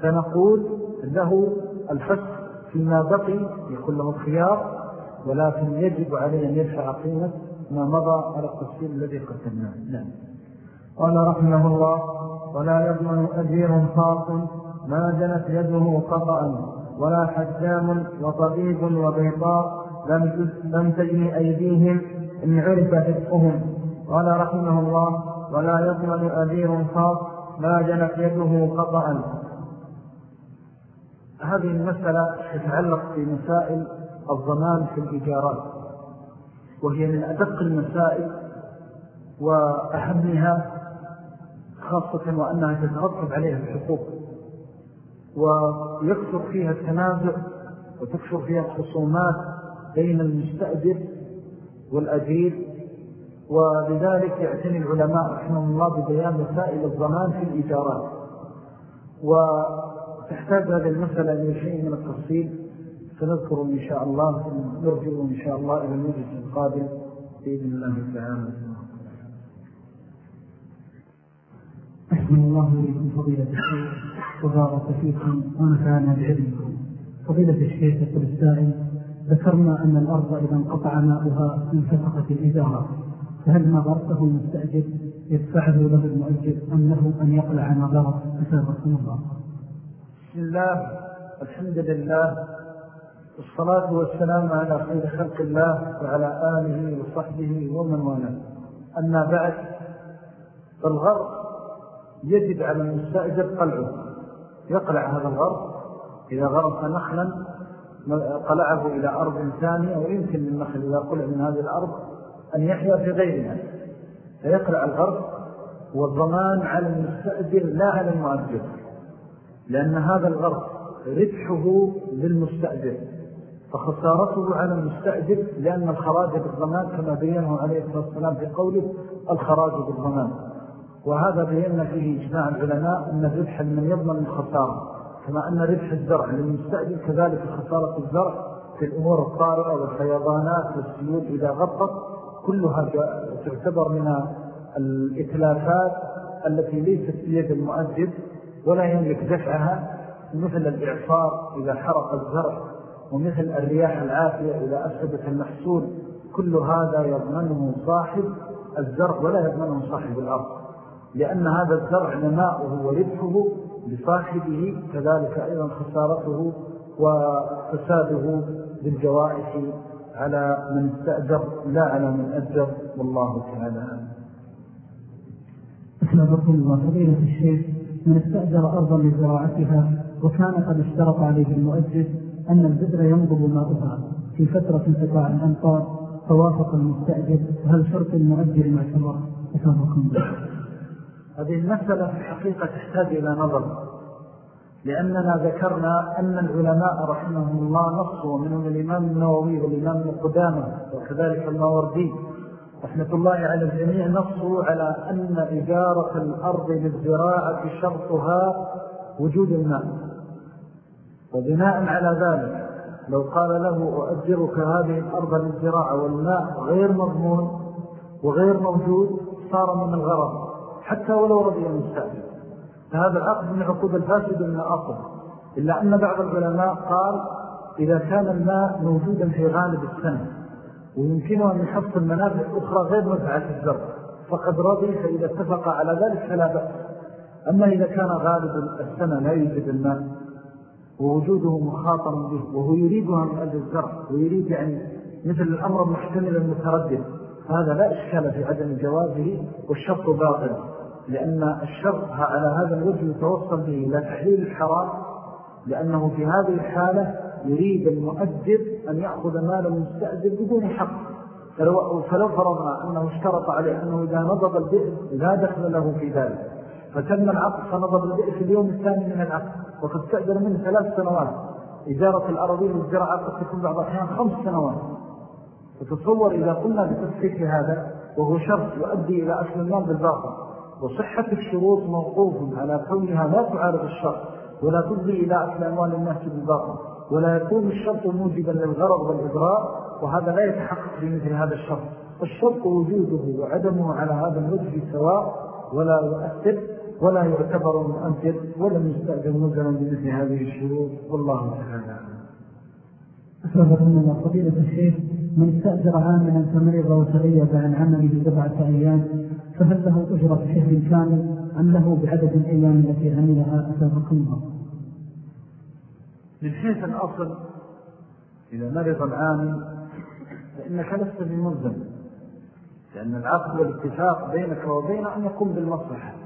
فنقول له الفسق فيما بقي يكون له خيار ولكن يجب عليه أن يدفع قيمة ما مضى على التفصيل الذي قدمناه. نعم. قال رحمه الله ولا يضمن أجير خاص ما جنت يده قطأ ولا حجام وطبيب وبيطاء لم لم تجني أيديهم إن عرف حفظهم قال رحمه الله ولا يضمن أجير خاص ما جنت يده قطأ هذه المسألة تتعلق بمسائل الضمان في الإيجارات. وهي من أدق المسائل وأهمها خاصة وأنها تترتب عليها الحقوق ويكثر فيها التنازع وتكثر فيها الخصومات بين المستأجر والأجير ولذلك يعتني العلماء رحمه الله ببيان مسائل الضمان في الإيجارات وتحتاج هذه المسألة إلى شيء من التفصيل سنذكر إن شاء الله نرجو إن شاء الله إلى المجلس القادم بإذن الله تعالى. أحسن الله إليكم فضيلة الشيخ وبارك فيكم ونفعنا بعلمكم. فضيلة الشيخ يقول السائل ذكرنا أن الأرض إذا انقطع ماؤها انفتقت الإدارة فهل ما غرسه المستأجر يدفعه له المؤجر أم له أن يقلع غرس أسابقكم الله. بسم الله الحمد لله والصلاة والسلام على خير خلق الله وعلى آله وصحبه ومن والاه. أما بعد فالغرب يجب على المستأجر قلعه. يقلع هذا الغرب إذا غرس نخلا قلعه إلى أرض ثانية ويمكن للنخل إذا قلع من هذه الأرض أن يحيا في غيرها. فيقلع الغرب والضمان على المستأجر لا على المؤجر لأن هذا الغرب ربحه للمستأجر. فخسارته على المستأجر لأن الخراج بالضمان كما بينه عليه الصلاة والسلام في قوله الخراج بالضمان. وهذا بينا فيه إجماع العلماء أن الربح من يضمن الخسارة كما أن ربح الزرع للمستأجر كذلك خسارة الزرع في الأمور الطارئة والفيضانات والسيول إذا غطت كلها تعتبر من الإتلافات التي ليست بيد المؤجر ولا يملك دفعها مثل الإعصار إذا حرق الزرع ومثل الرياح العافية إذا أفسدت المحصول كل هذا يضمنه صاحب الزرع ولا يضمنه صاحب الأرض. لأن هذا الزرع نماؤه وربحه لصاحبه كذلك أيضا خسارته وفساده بالجوائح على من استأجر لا على من أجر والله تعالى أسلامكم الله فضيلة الشيخ من استأجر أرضا لزراعتها وكان قد اشترط عليه المؤجر أن البذر ينضب ماؤها في فترة انقطاع الأمطار فوافق المستأجر. هل شرط المؤجر معتبر أسلامكم الله هذه المسألة في الحقيقة تحتاج إلى نظر لأننا ذكرنا أن العلماء رحمهم الله نصوا منهم الإمام النووي والإمام القدامة وكذلك الماوردي رحمة الله على الجميع نصوا على أن إجارة الأرض للزراعة شرطها وجود الماء. وبناء على ذلك لو قال له أؤجرك هذه الأرض للزراعة والماء غير مضمون وغير موجود صار من الغرض حتى ولو رضي المستأجر فهذا العقد من عقود الفاسد من الأصل. إلا أن بعض العلماء قال إذا كان الماء موجودا في غالب السنة ويمكنه أن يحصل منافع أخرى غير مزعة الزرع فقد رضي فإذا اتفق على ذلك فلا بأس. أما إذا كان غالب السنة لا يوجد الماء. ووجوده مخاطر به وهو يريدها من أجل الزرع ويريد يعني مثل الأمر المحتمل المتردد. هذا لا إشكال في عدم جوازه والشرط باطل لأن الشرط على هذا الوجه يتوصل به إلى تحليل الحرام لأنه في هذه الحالة يريد المؤجر أن يأخذ مال المستأجر بدون حق. فلو, فرضنا أنه اشترط عليه أنه إذا نضب البئر لا دخل له في ذلك. فتم العقد فنضب البئر في اليوم الثاني من العقد وقد استأجر منه ثلاث سنوات. إجارة الأراضين والزراعة قد تكون بعض الأحيان خمس سنوات. فتصور إذا قلنا بتفكيك هذا وهو شرط يؤدي إلى أصل المال بالباطل. وصحة الشروط موقوف على كونها لا تعارض الشرط ولا تفضي إلى أكل أموال الناس بالباطل. ولا يكون الشرط موجبا للغرض والإضرار وهذا لا يتحقق في مثل هذا الشرط. الشرط وجوده وعدمه على هذا الوجه سواء ولا يؤثر ولا يعتبر مؤثر ولم يستأجر نزلا بمثل هذه الشروط. والله تعالى أسرقكم الله فضيلة الشيخ من استأجر عاملا فمرض وتغيب عن عمله بضعة أيام فهل له أجرة شهر كامل أم له بعدد الأيام التي عملها؟ الله. من حيث الأصل إذا مرض العامل فإنك لست بملزم لأن العقد والاتفاق بينك وبين أن يقوم بالمصلحة.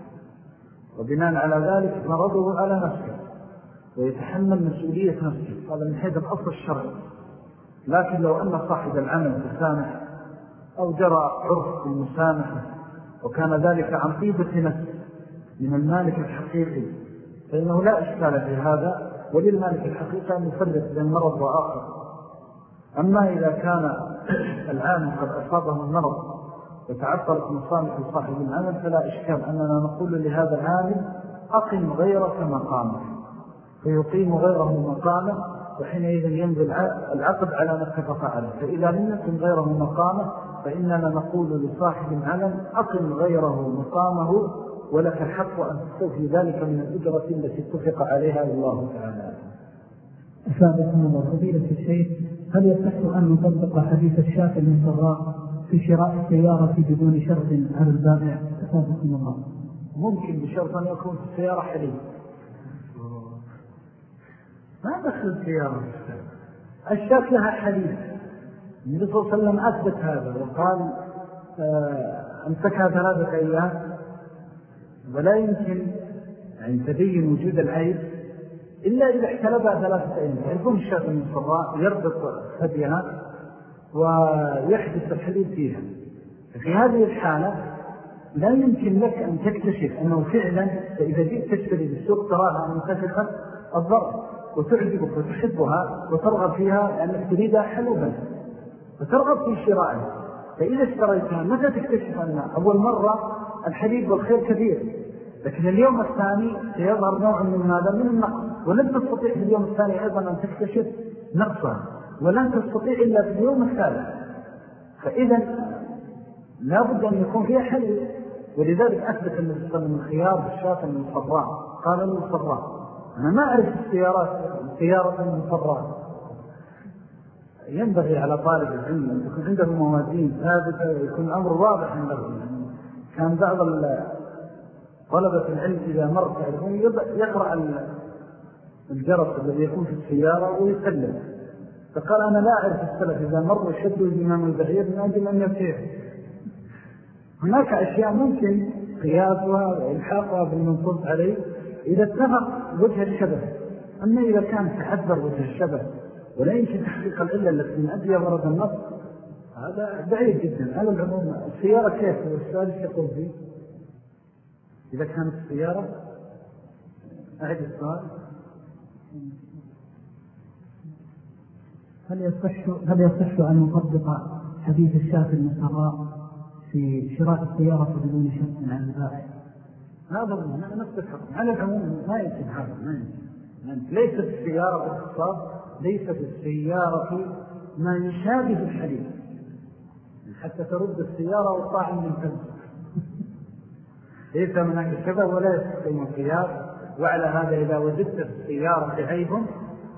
وبناء على ذلك مرضه على نفسه ويتحمل مسؤولية نفسه. هذا من حيث الأصل الشرعي. لكن لو أن صاحب العمل تسامح أو جرى عرف بالمسامحة وكان ذلك عن طيبة نفس من المالك الحقيقي فإنه لا إشكال في هذا وللمالك الحقيقي أن يفرق بين مرض وآخر. أما إذا كان العام قد أصابه المرض وتعطلت مصالح صاحب العمل فلا إشكال أننا نقول لهذا العامل أقم غيرك مقامه فيقيم غيره مقامه وحينئذ ينزل العقد على ما اتفق عليه. فإذا لم يكن غيره مقامه فإننا نقول لصاحب العمل أقم غيره مقامه ولك الحق أن تستوفي ذلك من الأجرة التي اتفق عليها الله تعالى. أسابقنا الله فضيلة الشيخ هل يصح أن نطبق حديث الشافع من صغاء في شراء السيارة بدون شرط. على البائع. أسابقنا الله. ممكن بشرط أن يكون في السيارة حليب. ما دخل السيارة الشاك لها حديث النبي صلى الله عليه وسلم أثبت هذا وقال آه، أمسكها ثلاثة أيام. ولا يمكن يعني تبين وجود العيب إلا إذا احتلبها ثلاثة أيام. يكون الشاك من الصراء يربط ثديها ويحدث الحديث فيها. في هذه الحالة لا يمكن لك أن تكتشف أنه فعلا فإذا جئت تشتري بالسوق تراها منتفقة الضرر وتعجبك وتحبها وترغب فيها لأنك تريدها حلوبا وترغب في شرائها. فإذا اشتريتها متى تكتشف أن أول مرة الحليب والخير كبير؟ لكن اليوم الثاني سيظهر نوع من هذا من النقص ولن تستطيع في اليوم الثاني أيضا أن تكتشف نقصها. ولن تستطيع إلا في اليوم الثالث فإذا لا بد أن يكون فيها حليب ولذلك أثبت النبي صلى الله عليه وسلم الخيار بالشاة من الصبراء قال له الصبراء أنا ما أعرف السيارات سيارة من فضرات ينبغي على طالب العلم أن يكون عنده موازين ثابتة ويكون الأمر واضح عنده كان بعض طلبة العلم إذا مر تعرفون يقرأ الجرس الذي يكون في السيارة ويسلم. فقال أنا لا أعرف السلف إذا مر شدوا الإمام البعير من أجل أن يسير هناك أشياء ممكن قياسها وإلحاقها بالمنصوص عليه. إذا اتفق وجه الشبه أما إذا كان تحذر وجه الشبه ولا يمكن تحقيق العلة التي من أجل ورد النص هذا بعيد جدا. على العموم السيارة كيف؟ هو السادس يقول فيه؟ إذا كانت السيارة أعد السؤال. هل يصح هل يصح أن نطبق حديث الشافعي المسراء في شراء السيارة بدون شرط عن البائع هذا نفس الحكم. على العموم ما يمكن هذا ما يمكن. ليست السيارة باختصار ليست السيارة ما يشابه الحليب حتى ترد السيارة وطاعم من فلسك ليس أجل كذا ولا يستقيم القياس وعلى هذا إذا وجدت في السيارة عيب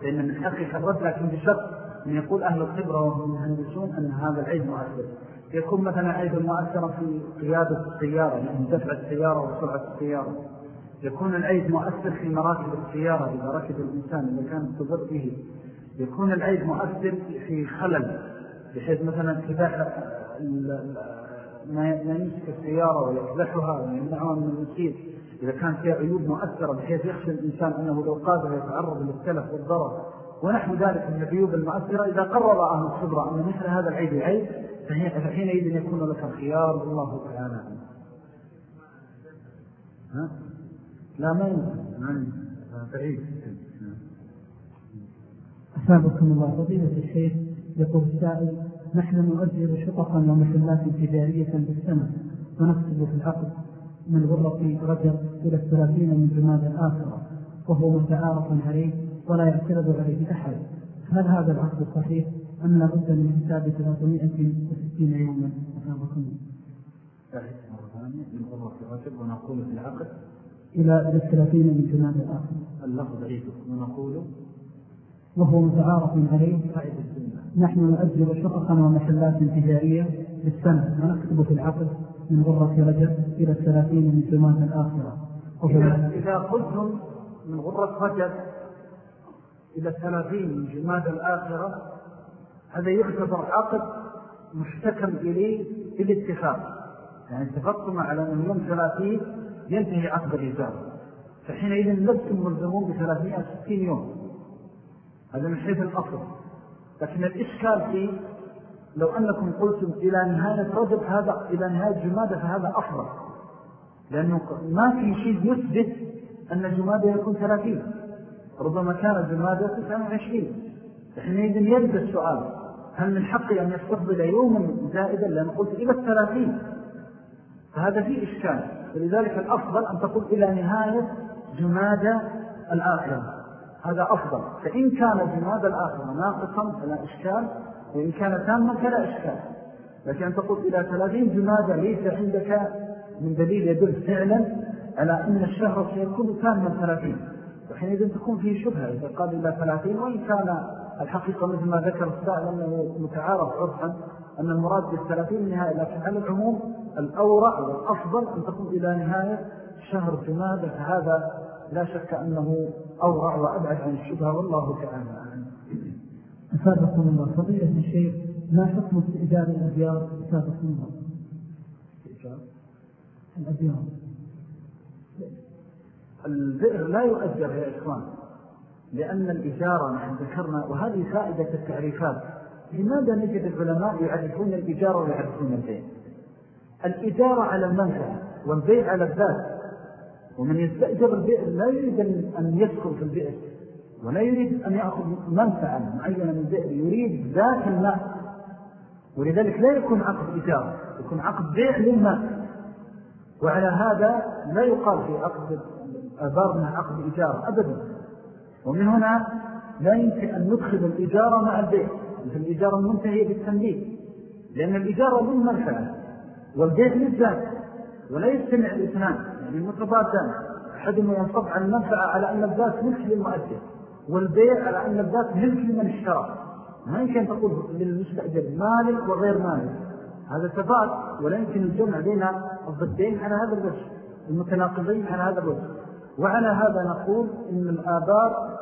فإن من حقك الرد لكن بشرط أن يقول أهل الخبرة وهم أن هذا العيب مؤثر. يكون مثلا عيب مؤثرا في قيادة السيارة يعني دفع السيارة وسرعة السيارة. يكون العيب مؤثر في مراكب السيارة إذا ركب الإنسان إذا كان تضر به. يكون العيب مؤثر في خلل بحيث مثلا انتباه ما يمسك السيارة ويكبحها ويمنعها من المسير. إذا كان فيها عيوب مؤثرة بحيث يخشى الإنسان أنه لو قادر يتعرض للتلف والضرر ونحو ذلك من العيوب المؤثرة إذا قرر أهل الخبرة أن مثل هذا العيب عيب فحينئذ يكون لك الخيار والله تعالى ها؟ لا ما يمكن. بعيد. أسابقكم الله. فضيلة الشيخ يقول السائل نحن نؤجر شطقا ومحلات تجارية بالسنة ونكتب في العقد من غرة رجب إلى الثلاثين من جمال الآخرة وهو متعارف عليه ولا يعترض عليه أحد. هل هذا العقد صحيح أم لا بد من حساب 360 يوما؟ رجب ونقول في العقد إلى الثلاثين من جمال الآخرة اللفظ عيد ونقول وهو متعارف عليه. نحن نؤجر شققا ومحلات تجارية بالسنة ونكتب في العقد من غرة رجب إلى الثلاثين من جمال الآخرة. إذا قلتم من غرة رجب إلى الثلاثين من جماد الآخرة هذا يعتبر عقد مشتكم إليه بالاتفاق يعني اتفقتم على أن يوم ثلاثين ينتهي عقد الإجارة فحينئذ لستم ملزمون بثلاثين ستين يوم. هذا من حيث الأصل. لكن الإشكال فيه لو أنكم قلتم إلى نهاية رجب هذا إلى نهاية جمادة فهذا أفضل. لأنه ما في شيء يثبت أن جمادة يكون ثلاثين. ربما كان تسعة وعشرين حينئذ يرد السؤال هل من حقي أن يستقبل يوما زائدا لأن قلت إلى الثلاثين؟ فهذا فيه إشكال. فلذلك الأفضل أن تقول إلى نهاية جمادة الآخرة. هذا أفضل. فإن كان جماد الآخرة ناقصا فلا إشكال وإن كان تاما فلا إشكال. لكن أن تقول إلى ثلاثين جمادة ليس عندك من دليل يدل فعلا على أن الشهر سيكون تاما ثلاثين. وحينئذ تكون فيه شبهة إذا قال إلى ثلاثين وإن كان الحقيقة مثل ما ذكر السائل أنه متعارف عرفا أن المراد بالثلاثين نهاية لكن على العموم الأورع والأفضل أن تكون إلى نهاية شهر جمادة فهذا لا شك أنه أورع وأبعد عن الشبهة والله تعالى أسابقكم الله. فضيلة الشيخ ما حكم استئجار الأديار أسابقكم الله. الأديار البئر لا يؤجر يا إخوان لأن الإجارة نحن ذكرنا وهذه فائدة التعريفات. لماذا نجد العلماء يعرفون الإجارة ويعرفون البيع؟ الإجارة على المنفعة والبيع على الذات. ومن يستأجر البئر لا يريد أن يسكن في البئر ولا يريد أن يأخذ منفعا معينة من البئر يريد ذات الماء. ولذلك لا يكون عقد إجارة يكون عقد بيع للماء. وعلى هذا لا يقال في عقد أبار من عقد إجارة أبدا. ومن هنا لا يمكن أن ندخل الإجارة مع البيع مثل الإجارة المنتهية بالتنبيه. لأن الإجارة للمنفعة والبيع للذات ولا يستمع الإثنان يعني متضادان أحدهما ينصب عن المنفعة على أن الذات ملك للمؤثر والبيع على أن الذات ملك لمن اشترى. ما يمكن تقول للمستأجر مالك وغير مالك هذا تضاد ولا يمكن الجمع بين الضدين على هذا الوجه المتناقضين على هذا الوجه. وعلى هذا نقول إن الآبار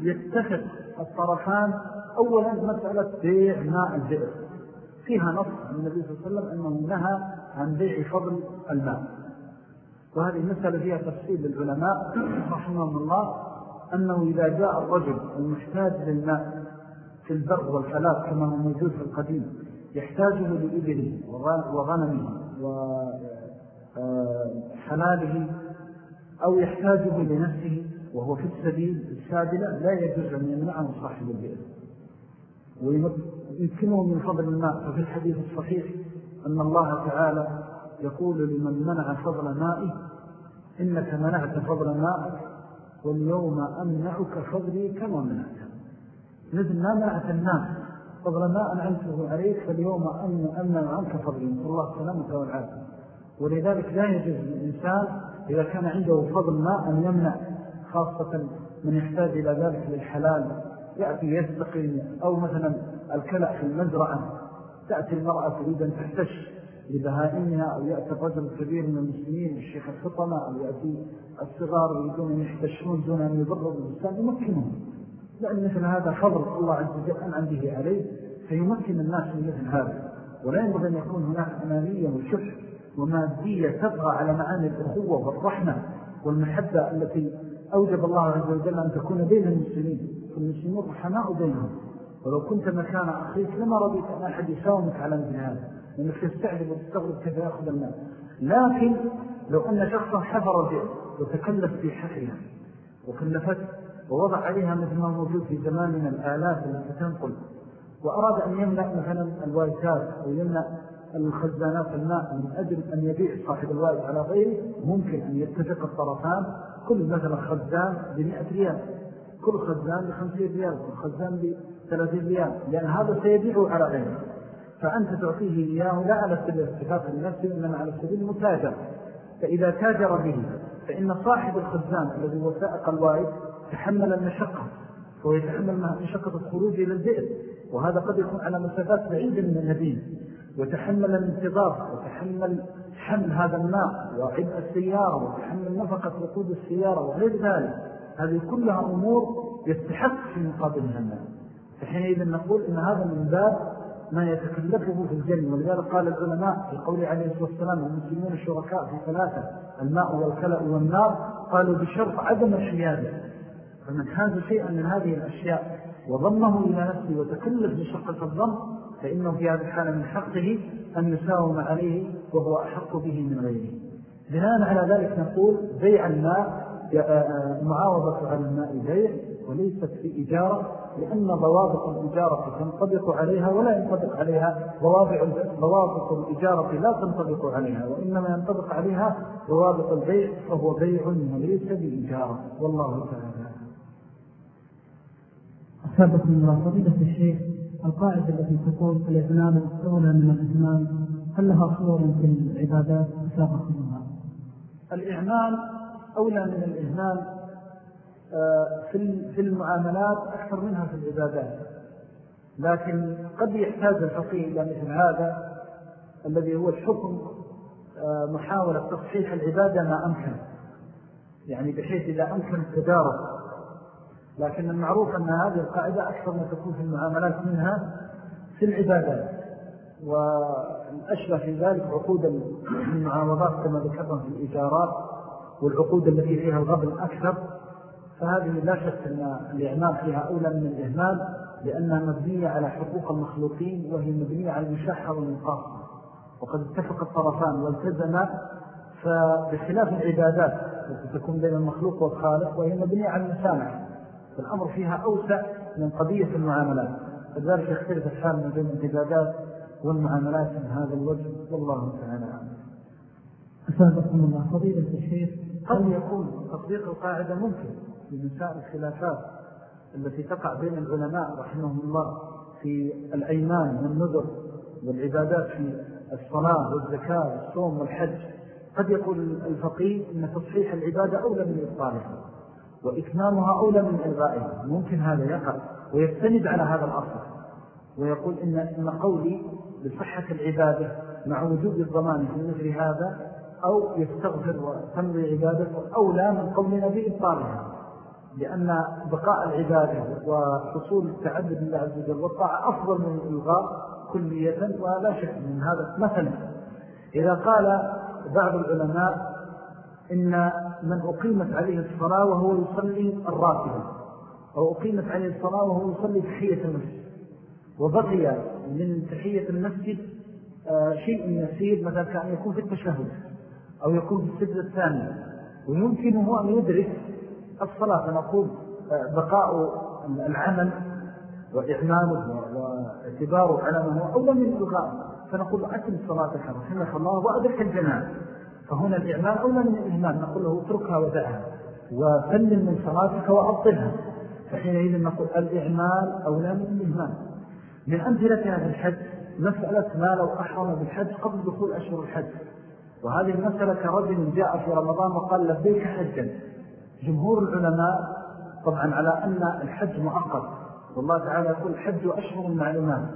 يتفق الطرفان أولا مسألة بيع ماء البئر. فيها نص عن النبي صلى الله عليه وسلم أنه نهى عن بيع فضل الماء. وهذه المسألة فيها تفصيل للعلماء رحمهم الله أنه إذا جاء الرجل المحتاج للماء في البر والفلاة كما هو موجود في القديم يحتاجه لإبله وغنمه وحلاله أو يحتاجه لنفسه وهو في السبيل السابلة لا يجوز أن يمنعه صاحب البئر. ويمكنه من فضل الماء. ففي الحديث الصحيح أن الله تعالى يقول لمن منع فضل مائه إنك منعت فضل مائك واليوم أمنعك فضلي كما منعت. مثل ما منعت الناس فضل ما أنعمته عليك فاليوم أمنع عنك فضلي. نسأل الله السلامة والعافية. ولذلك لا يجوز للإنسان إذا كان عنده فضل ماء أن يمنع خاصة من يحتاج إلى ذلك للحلال يأتي يستقي أو مثلا الكلع في المزرعة تأتي المرأة تريد أن تحتش لبهائمها أو يأتي الرجل الكبير من المسلمين الشيخ الفطمة أو يأتي الصغار يريدون أن يحتشون دون أن يضروا الإنسان يمكنهم. لأن مثل هذا فضل الله عز وجل أن عنده عليه فيمكن الناس من مثل هذا. ولا ينبغي أن يكون هناك أنانية وشح ومادية تبغى على معاني الأخوة والرحمة والمحبة التي أوجب الله عز وجل أن تكون بين المسلمين فالمسلمون رحماء بينهم. ولو كنت مكان أخيك لما رضيت أن أحد يساومك على مثل هذا لأنك تستعجب وتستغرب كيف يأخذ الناس لكن لو أن شخصا حفر بئر وتكلف في حفرها وكلفت ووضع عليها مثل ما موجود في زماننا الآلات التي تنقل وأراد أن يمنع مثلا الوايتات أو يمنع الخزانات الماء من أجل أن يبيع صاحب الوايت على غيره ممكن أن يتفق الطرفان. كل مثلا خزان بمئة ريال كل خزان بخمسين ريال كل خزان بثلاثين ريال لأن هذا سيبيعه على غيره. فأنت تعطيه إياه لا على سبيل الاستفاق لنفسه إنما على سبيل المتاجرة. فإذا تاجر به فإن صاحب الخزان الذي هو سائق الوارد تحمل المشقة فهو يتحمل مشقة الخروج إلى البئر. وهذا قد يكون على مسافات بعيدة من المدينة وتحمل الانتظار وتحمل حمل هذا الماء وعبء السيارة وتحمل نفقة وقود السيارة وغير ذلك. هذه كلها أمور يستحق في مقابلها الناس فحينئذ نقول إن هذا من باب ما يتكلفه في الجنة ولذلك قال العلماء في قول عليه الصلاة والسلام المسلمون الشركاء في ثلاثة الماء والكلأ والنار. قالوا بشرط عدم الحيادة. فمن حاز شيئا من هذه الأشياء. وضمه إلى نفسه وتكلف بشقة الضم فإنه في هذا الحالة من حقه أن يساوم عليه وهو أحق به من غيره. بناء على ذلك نقول بيع الماء معاوضة على الماء بيع وليست في إجارة لأن ضوابط الإجارة تنطبق عليها ولا ينطبق عليها. ضوابط الإجارة لا تنطبق عليها وإنما ينطبق عليها ضوابط البيع فهو بيع وليس بإجارة. والله تعالى أسابقنا الله فضيلة الشيخ القاعدة التي تقول الإذنان أولى من الإذنان هل لها صور في العبادات؟ أسابقنا الله الإعمال أولى من الإهمال آه، في المعاملات أكثر منها في العبادات. لكن قد يحتاج الفقيه إلى مثل هذا الذي هو الحكم آه، محاولة تصحيح العبادة ما أمكن. يعني بحيث إذا أمكن التدارك لكن المعروف أن هذه القاعدة أكثر ما تكون في المعاملات منها في العبادات. والأشبه في ذلك عقود المعاوضات كما ذكرنا في الإيجارات والعقود التي فيها الغبن أكثر. فهذه لا شك أن الإعمال فيها أولى من الإهمال لأنها مبنية على حقوق المخلوقين وهي مبنية على المشاحة والمقاصة وقد اتفق الطرفان والتزما فبخلاف العبادات التي تكون بين المخلوق والخالق وهي مبنية على المسامح. فالأمر فيها أوسع من قضية المعاملات. فذلك يختلف الحال من بين العبادات والمعاملات من هذا الوجه. والله تعالى عنه أسابقكم الله فضيلة الشيخ قد يكون تطبيق القاعدة ممكن لمساء الخلافات التي تقع بين العلماء رحمهم الله في الأيمان والنذر والعبادات في الصلاة والزكاة والصوم والحج؟ قد يقول الفقيه أن تصحيح العبادة أولى من إبطالها. وإكمامها أولى من إلغائها ممكن هذا يقع ويستند على هذا الأصل. ويقول إن, إن قولي لصحة العبادة مع وجود الضمان في مثل هذا أو يستغفر وتمضي عبادته أولى من قولنا بإبطالها لأن بقاء العبادة وحصول التعبد الله عز وجل والطاعة أفضل من الإلغاء كلية ولا شك من هذا مثلا. إذا قال بعض العلماء إن من أقيمت عليه الصلاة وهو يصلي الراتبة. أو أقيمت عليه الصلاة وهو يصلي تحية المسجد. وبقي من تحية المسجد آه، شيء يسير مثلا كأن يكون في التشهد أو يكون في السجد الثاني. ويمكنه أن يدرك الصلاة فنقول آه، بقاء العمل وإعماله واعتباره على ما هو أولا من الغاء فنقول أكل صلاتك رحمك الله وأدرك الجنان. فهنا الإعمال أولا من الإهمال نقول له اتركها ودعها وسلم من صلاتك وأبطلها فحينئذ نقول الإعمال أولا من الإهمال من أمثلة هذا الحج مسألة ما لو أحرم بالحج قبل دخول أشهر الحج. وهذه المسألة كرجل جاء في رمضان وقال لبيك حجا. جمهور العلماء طبعا على أن الحج مؤقت والله تعالى يقول الحج أشهر معلومات.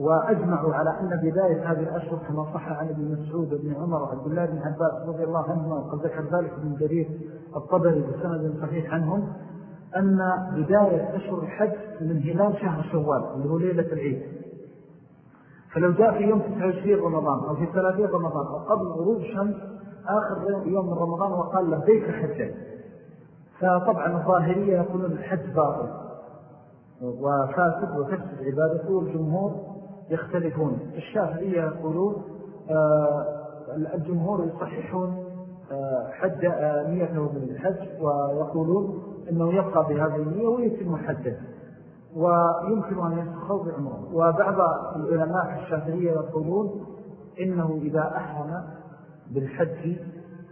وأجمعوا على أن بداية هذه الأشهر كما صح عن ابن مسعود وابن عمر وعبد الله بن عباس رضي الله عنهما وقد ذكر ذلك ابن جرير الطبري بسند صحيح عنهم أن بداية أشهر الحج من هلال شهر شوال اللي هو ليلة العيد. فلو جاء في يوم 29 رمضان أو في 30 رمضان أو قبل غروب شمس آخر يوم من رمضان وقال لبيك حجا فطبعا الظاهرية يقولون الحج باطل. وفاسد وتفسد عبادته والجمهور يختلفون. الشافعية يقولون آه الجمهور يصححون آه آه نيته بالحج ويقولون أنه يبقى بهذه النية ويتم حجه ويمكن أن ينسخه بعمره وبعض العلماء الشافعية يقولون إنه إذا أحرم بالحج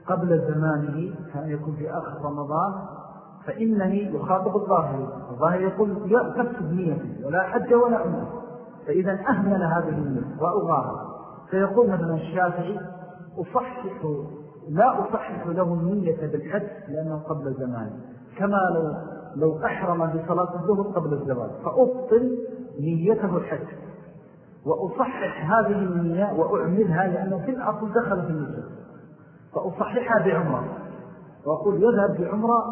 قبل زمانه كان يكون في آخر رمضان فإنني يخاطب الظاهر الظاهر يقول تفسد نيتي ولا حج ولا عمرة. فإذا أهمل هذه النية وأغاها فيقول مثلا الشافعي أصحح لا أصحح له النية بالحج لأنه قبل زمانه كما لو لو أحرم بصلاة الظهر قبل الزواج فأبطل نيته الحج. وأصحح هذه النية وأعملها لأنه في الأصل دخل في النسل فأصححها بعمرة. وأقول يذهب بعمرة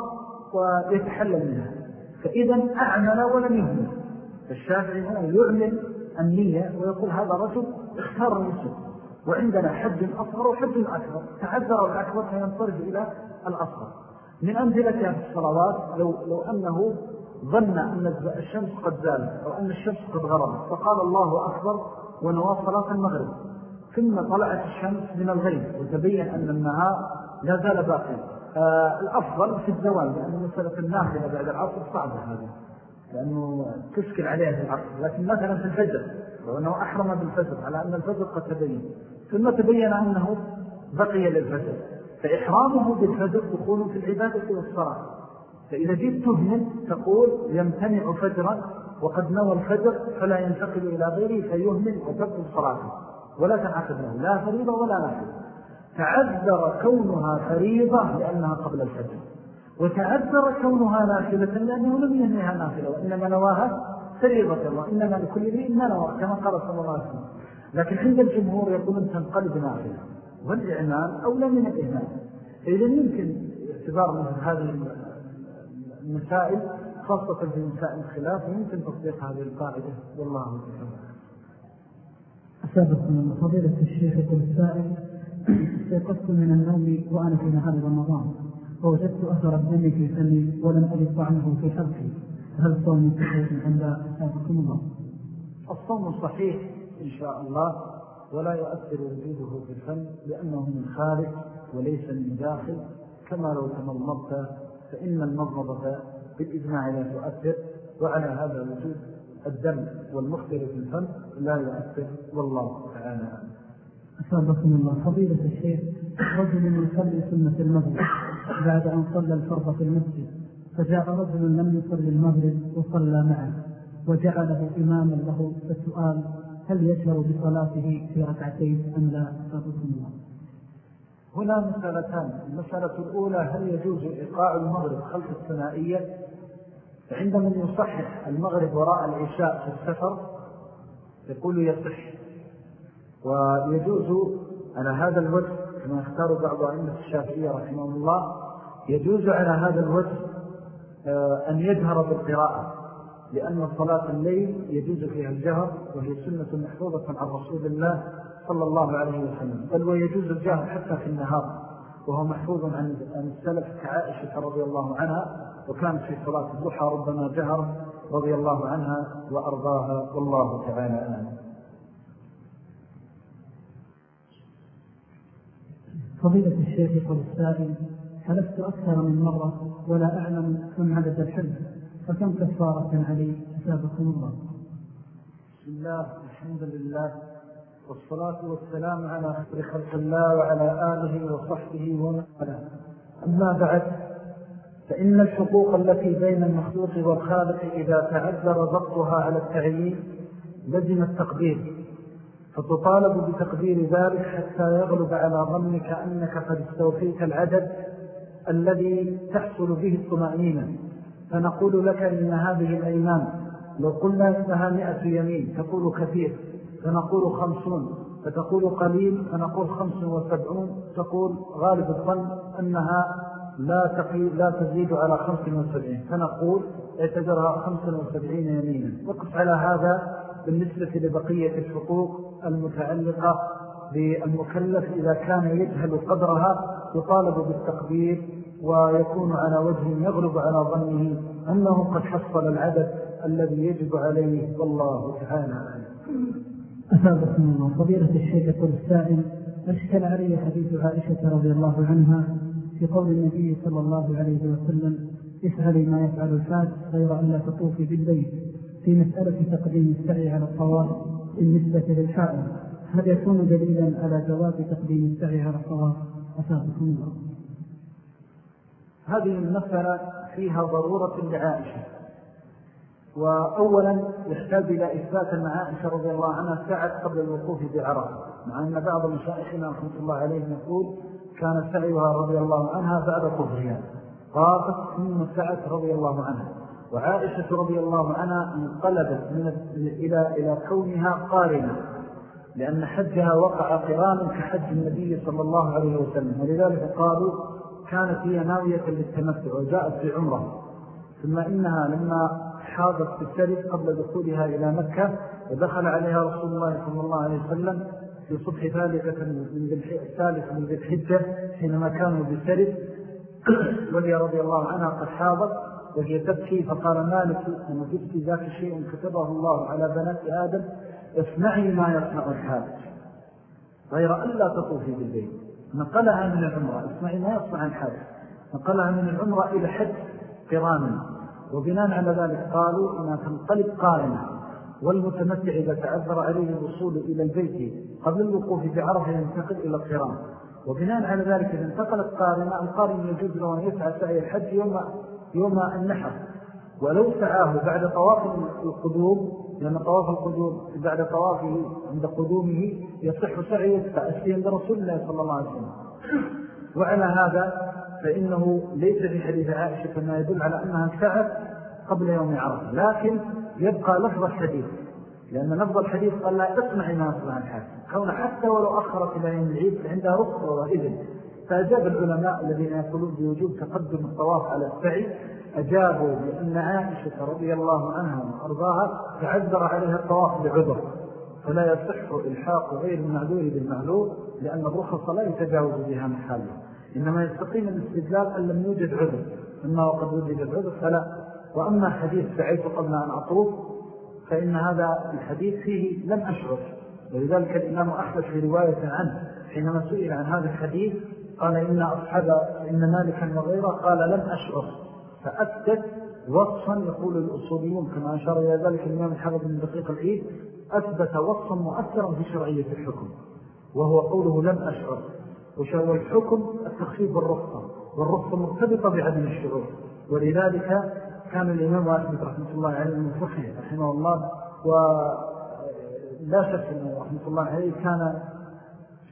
ويتحلل منها. فإذا أعمل ولم يهمل. الشافعي هنا يعمل النية ويقول هذا رجل اختار النسل وعندنا حج أصغر وحج أكبر. تعذر الأكبر فينصرف إلى الأصغر. من أمثلة في الصلوات لو, لو أنه ظن أن الشمس قد زالت أو أن الشمس قد غربت فقال الله أكبر ونوى صلاة المغرب. ثم طلعت الشمس من الغيب وتبين أن النهار لا زال باقي آه الأفضل في الزوال لأن مسألة النافلة بعد العصر صعبة هذه. لأنه تشكل عليها في لكن مثلا في الفجر لو أنه أحرم بالفجر على أن الفجر قد تبين. ثم تبين أنه بقي للفجر فإحرامه بالفجر دخول في العبادة والصلاة فإذا جئت تهمل تقول يمتنع فجرا وقد نوى الفجر فلا ينتقل إلى غيره فيهمل وتبقل صلاته. ولا تنعقد له لا فريضة ولا نافلة تعذر كونها فريضة لأنها قبل الفجر. وتعذر كونها نافلة لأنه لم ينهيها نافلة وإنما نواها فريضة وإنما لكل ذي ما نوى كما قال صلى الله عليه وسلم. لكن عند الجمهور يقولون تنقلب نافلة والإعمال أولى من الإهمال. إذا يمكن اعتبار مثل هذه المسائل خاصة في مسائل الخلاف ويمكن تطبيق هذه القاعدة. والله تعالى أسابق من فضيلة الشيخ يقول السائل استيقظت من النوم وأنا في نهار رمضان. ووجدت أثر الدم في فمي ولم أجد طعمه في حلقي. هل صومي صحيح عند أسابقكم الله؟ الصوم صحيح إن شاء الله ولا يؤثر وجوده في الفم لأنه من خارج وليس من داخل. كما لو تمضمضت فإن المضمضة بالإجماع لا تؤثر وعلى هذا وجود الدم والمختر في الفم لا يؤثر. والله تعالى أسابقكم الله. فضيلة الشيخ رجل يصلي سنة المغرب. بعد أن صلى الفرض في المسجد فجاء رجل لم يصلي المغرب وصلى معه وجعله إماما له فالسؤال هل يشعر بصلاته في ركعتين أم لا؟ أسابقكم الله هنا مسألتان. المسألة الأولى هل يجوز إيقاع المغرب خلف الثنائية؟ فعند من يصحح المغرب وراء العشاء في السفر يقول يصح. ويجوز على هذا الوجه كما اختار بعض أئمة الشافعية رحمه الله يجوز على هذا الوجه آه، أن يجهر بالقراءة لأن صلاة الليل يجوز فيها الجهر وهي سنة محفوظة عن رسول الله صلى الله عليه وسلم بل ويجوز الجهر حتى في النهار وهو محفوظ عن السلف كعائشة رضي الله عنها وكانت في صلاة الضحى ربما جهر رضي الله عنها وأرضاها والله تعالى آمين فضيلة الشيخ يقول السائل حلفت أكثر من مرة ولا أعلم كم عدد الحلف فكم كفارة علي؟ أسابكم الله. بسم الله الحمد لله والصلاة والسلام على خير خلق الله وعلى آله وصحبه ومن أما بعد فإن الحقوق التي بين المخلوق والخالق إذا تعذر ضبطها على التعيين لزم التقدير. فتطالب بتقدير ذلك حتى يغلب على ظنك أنك قد استوفيت العدد الذي تحصل به الطمأنينة. فنقول لك إن هذه الأيمان لو قلنا إنها مئة يمين تقول كثير فنقول خمسون فتقول قليل فنقول خمس وسبعون تقول غالب الظن أنها لا, تقي لا تزيد على خمس وسبعين. فنقول اعتذرها خمس وسبعين يمينا. وقف على هذا بالنسبة لبقية الحقوق المتعلقة بالمكلف إذا كان يجهل قدرها يطالب بالتقدير ويكون على وجه يغلب على ظنه أنه قد حصل العدد الذي يجب عليه والله تعالى أثابكم الله. فضيلة الشيخ يقول السائل أشكل علي حديث عائشة رضي الله عنها في قول النبي صلى الله عليه وسلم افعلي ما يفعل الحاج غير أن لا تطوفي بالبيت في مسألة تقديم السعي على الطواف بالنسبة للحائل هل يكون دليلا على جواز تقديم السعي على الطواف؟ أثابكم الله. هذه المسألة فيها ضرورة لعائشة. وأولا يحتاج إلى إثبات أن عائشة رضي الله عنها سعت قبل الوقوف بعرفة مع أن بعض مشائخنا رحمة الله عليهم يقول كان سعيها رضي الله عنها بعد طهرها طافت ثم سعت رضي الله عنها. وعائشة رضي الله عنها انقلبت من إلى, إلى كونها قارنة لأن حجها وقع قرانا كحج النبي صلى الله عليه وسلم ولذلك قالوا كانت هي ناوية للتمتع وجاءت في عمرة. ثم إنها لما حاضت بالسرد قبل دخولها إلى مكة ودخل عليها رسول الله صلى الله عليه وسلم في صبح ثالثة من ذي الحجة حينما كانوا بالسرد. ولي رضي الله عنها قد حاضت. وهي تبكي فقال مالك أن جبت ذاك شيء كتبه الله على بنات آدم اصنعي ما يصنع الحاج. غير أن لا تطوفي بالبيت. نقلها من العمرة. اصنعي ما يصنع الحاج. نقلها من العمرة إلى حج قرانا وبناء على ذلك قالوا إنها تنقلب قائمة والمتمتع إذا تعذر عليه الوصول إلى البيت قبل الوقوف بعرفة ينتقل إلى القران. وبناء على ذلك إذا انتقلت قارنة القارن يجوز له أن يسعى سعي الحج يوم, يوم النحر. ولو سعاه بعد طواف القدوم لأن طواف القدوم بعد طوافه عند قدومه يصح سعي التأسيا برسول الله صلى الله عليه وسلم. وعلى هذا فإنه ليس في حديث عائشة ما يدل على أنها سعت قبل يوم عرفة لكن يبقى لفظ الحديث. لأن لفظ الحديث قال لا اسمع ما أصلها الحاكم كون حتى ولو أخرت إلى يوم العيد عندها رخصة وإذن. فأجاب العلماء الذين يقولون بوجود تقدم الطواف على السعي أجابوا بأن عائشة رضي الله عنها وأرضاها تعذر عليها الطواف بعذر فلا يصح إلحاق غير المعذور بالمعلوم لأن الرخص لا يتجاوز بها محاله إنما يستقيم الاستدلال أن لم يوجد عذر إما وقد وجد العذر فلا وأما حديث سعيت قبل أن أطوف فإن هذا الحديث فيه لم أشعر ولذلك الإمام أحمد في رواية عنه حينما سئل عن هذا الحديث قال إن أصحاب إن مالكا وغيره قال لم أشعر. فأثبت وصفا يقول الأصوليون كما أشار إلى ذلك الإمام الحافظ من دقيق العيد أثبت وصفا مؤثرا في شرعية الحكم وهو قوله لم أشعر. وشهو الحكم التخفيف والرخصة والرخصة مرتبطة بعدم الشعور. ولذلك كان الإمام أحمد رحمة الله عليه من فقه رحمه الله ولا شك أنه رحمة الله عليه كان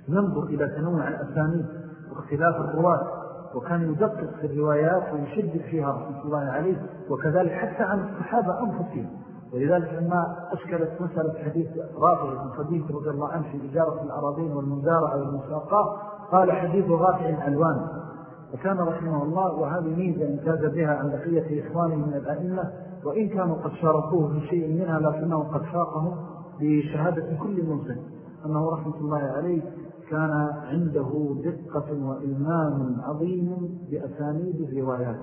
ينظر إلى تنوع الأسانيد. واختلاف الرواة وكان يدقق في الروايات ويشدد فيها رحمة الله عليه وكذلك حتى عن الصحابة أنفسهم. ولذلك لما أشكلت مسألة حديث رافع بن خديث رضي الله عنه في إجارة الأراضين والمزارع والمساقات قال حديث رافع ألوان. وكان رحمه الله وهذه ميزة امتاز بها عن بقية إخوانه من الأئمة وإن كانوا قد شاركوه في شيء منها لكنه قد فاقه بشهادة كل منصف أنه رحمة الله عليه كان عنده دقة وإلمام عظيم بأسانيد الروايات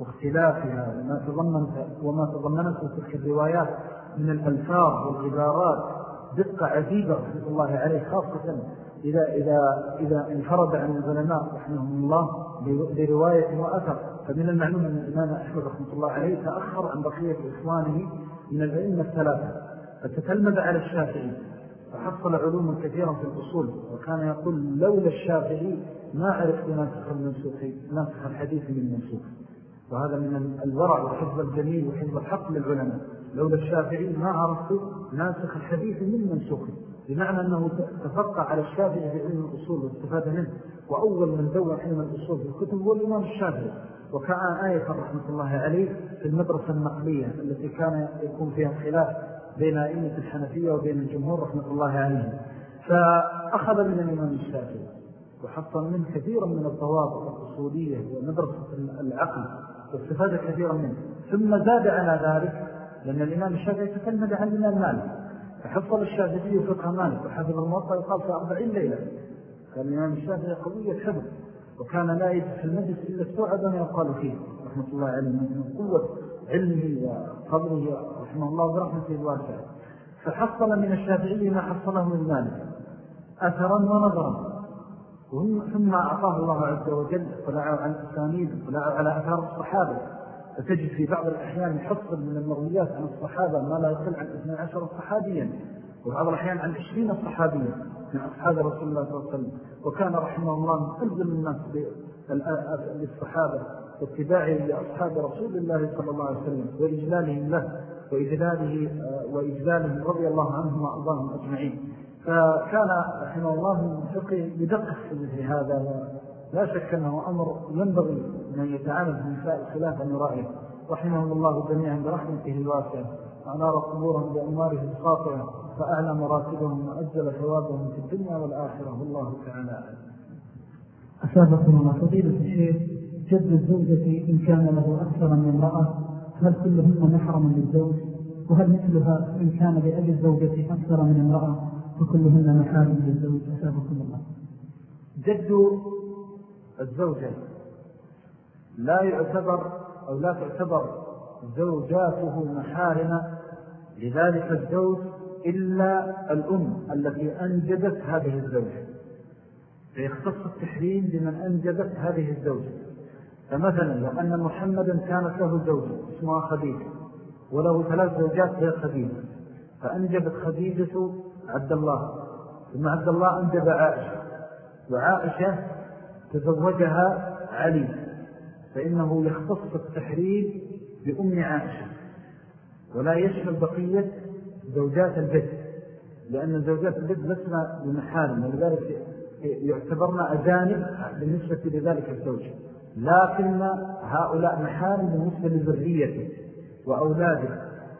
واختلافها وما تضمنت وما تضمنته تلك الروايات من الألفاظ والعبارات دقة عجيبة رحمة الله عليه خاصة إذا, إذا, إذا انفرد عن العلماء رحمهم الله برواية وأثر. فمن المعلوم أن الإمام أحمد رحمة الله عليه تأخر عن بقية إخوانه من العلم الثلاثة. فتتلمذ على الشافعي فحصل علوما كثيرا في الأصول وكان يقول لولا الشافعي ما عرفت ناسخ المنسوخي ناسخ الحديث من المنسوخ وهذا من الورع وحفظ الجميل وحفظ الحق للعلماء. لولا الشافعي ما عرفت ناسخ الحديث من منسوخه بمعنى أنه تفقع على الشافعي في علم الأصول واستفاد منه. وأول من دون علم الأصول في الكتب هو الإمام الشافعي. وكان آية رحمة الله عليه في المدرسة النقلية التي كان يكون فيها خلاف بين أئمة الحنفية وبين الجمهور رحمة الله عليهم. فأخذ من الإمام الشافعي وحصل منه كثيرا من الضوابط الأصولية ومدرسة العقل واستفاد كثيرا منه. ثم زاد على ذلك لأن الإمام الشافعي تكلم عن الإمام مالك. فحصل الشافعي فقه مالك وحفظ الموطأ يقال في أربعين ليلة. كان الإمام الشافعي قوية حفظ وكان لا في المجلس إلا السوعة ما يقال فيه. رحمة الله عليه من قوة علمه وفضله رحمه الله برحمته الواسعة فحصل من الشافعي ما حصله من مالك. أثرا ونظرا. ثم أعطاه الله عز وجل اطلاعه على الأسانيد اطلاعه على أثار الصحابة. فتجد في بعض الأحيان يحصل من المرويات عن الصحابة ما لا يقل عن 12 صحابيا. وبعض الأحيان عن 20 صحابيا من أصحاب رسول الله صلى الله عليه وسلم. وكان رحمه الله ألزم الناس بالصحابة واتباعه لأصحاب رسول الله صلى الله عليه وسلم وإجلالهم له وإجلاله وإجلالهم رضي الله عنهم وأرضاهم أجمعين. فكان رحمه الله من فقه يدقق في مثل هذا لا شك أنه أمر ينبغي من يتعامل في مسائل خلاف أن يرائه رحمه الله جميعا برحمته الواسعة وأنار قبورهم بأمواره الخاطئة فأعلى مراتبهم وأجل ثوابهم في الدنيا والآخرة. والله تعالى أسابقنا فضيلة الشيخ جد الزوجة إن كان له أكثر من امرأة هل كلهن محرم للزوج؟ وهل مثلها إن كان لأجل الزوجة أكثر من امرأة فكلهن محارم للزوج؟ أسابقنا الله. جد الزوجة لا يعتبر أو لا تعتبر زوجاته محارم لذلك الزوج إلا الأم التي أنجبت هذه الزوجة. فيختص التحريم بمن أنجبت هذه الزوجة. فمثلا لو أن محمدا كانت له زوجة اسمها خديجة وله ثلاث زوجات هي خديجة فأنجبت خديجة عبد الله. ثم عبد الله أنجب عائشة وعائشة تزوجها علي فإنه يختص التحريم بأم عائشة. ولا يشمل بقية زوجات البيت لأن زوجات البيت لسنا بمحارم ولذلك يعتبرن أجانب بالنسبة لذلك الزوج. لكن هؤلاء محارم بالنسبة لذريته وأولاده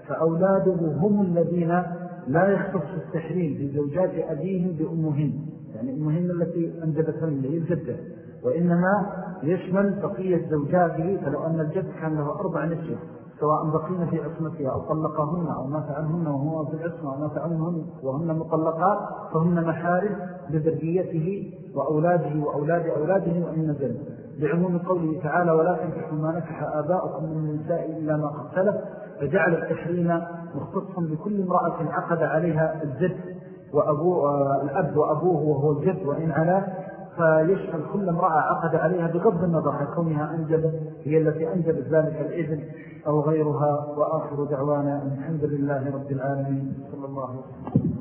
فأولاده هم الذين لا يختص التحريم بزوجات أبيهم بأمهن يعني أمهن التي أنجبتهن للجدة وإنما يشمل بقية زوجاته فلو أن الجد كان له أربع نسوة سواء بقين في عصمتها أو طلقهن أو مات عنهن وهو في العصمة أو مات عنهن وهن مطلقات فهن محارم لذريته وأولاده وأولاد أولاده وإن نزل لعموم قوله تعالى ولا تنكحوا ما نكح آباؤكم من النساء إلا ما سلف فجعل التحريم مختصا بكل امرأة عقد عليها الجد وأبوه الأب وأبوه وهو الجد وإن علاه فيشمل كل امرأة عقد عليها بغض النظر عن كونها أنجبت هي التي أنجبت ذلك الإذن أو غيرها وآخر دعوانا الحمد لله رب العالمين. صلى الله عليه وسلم.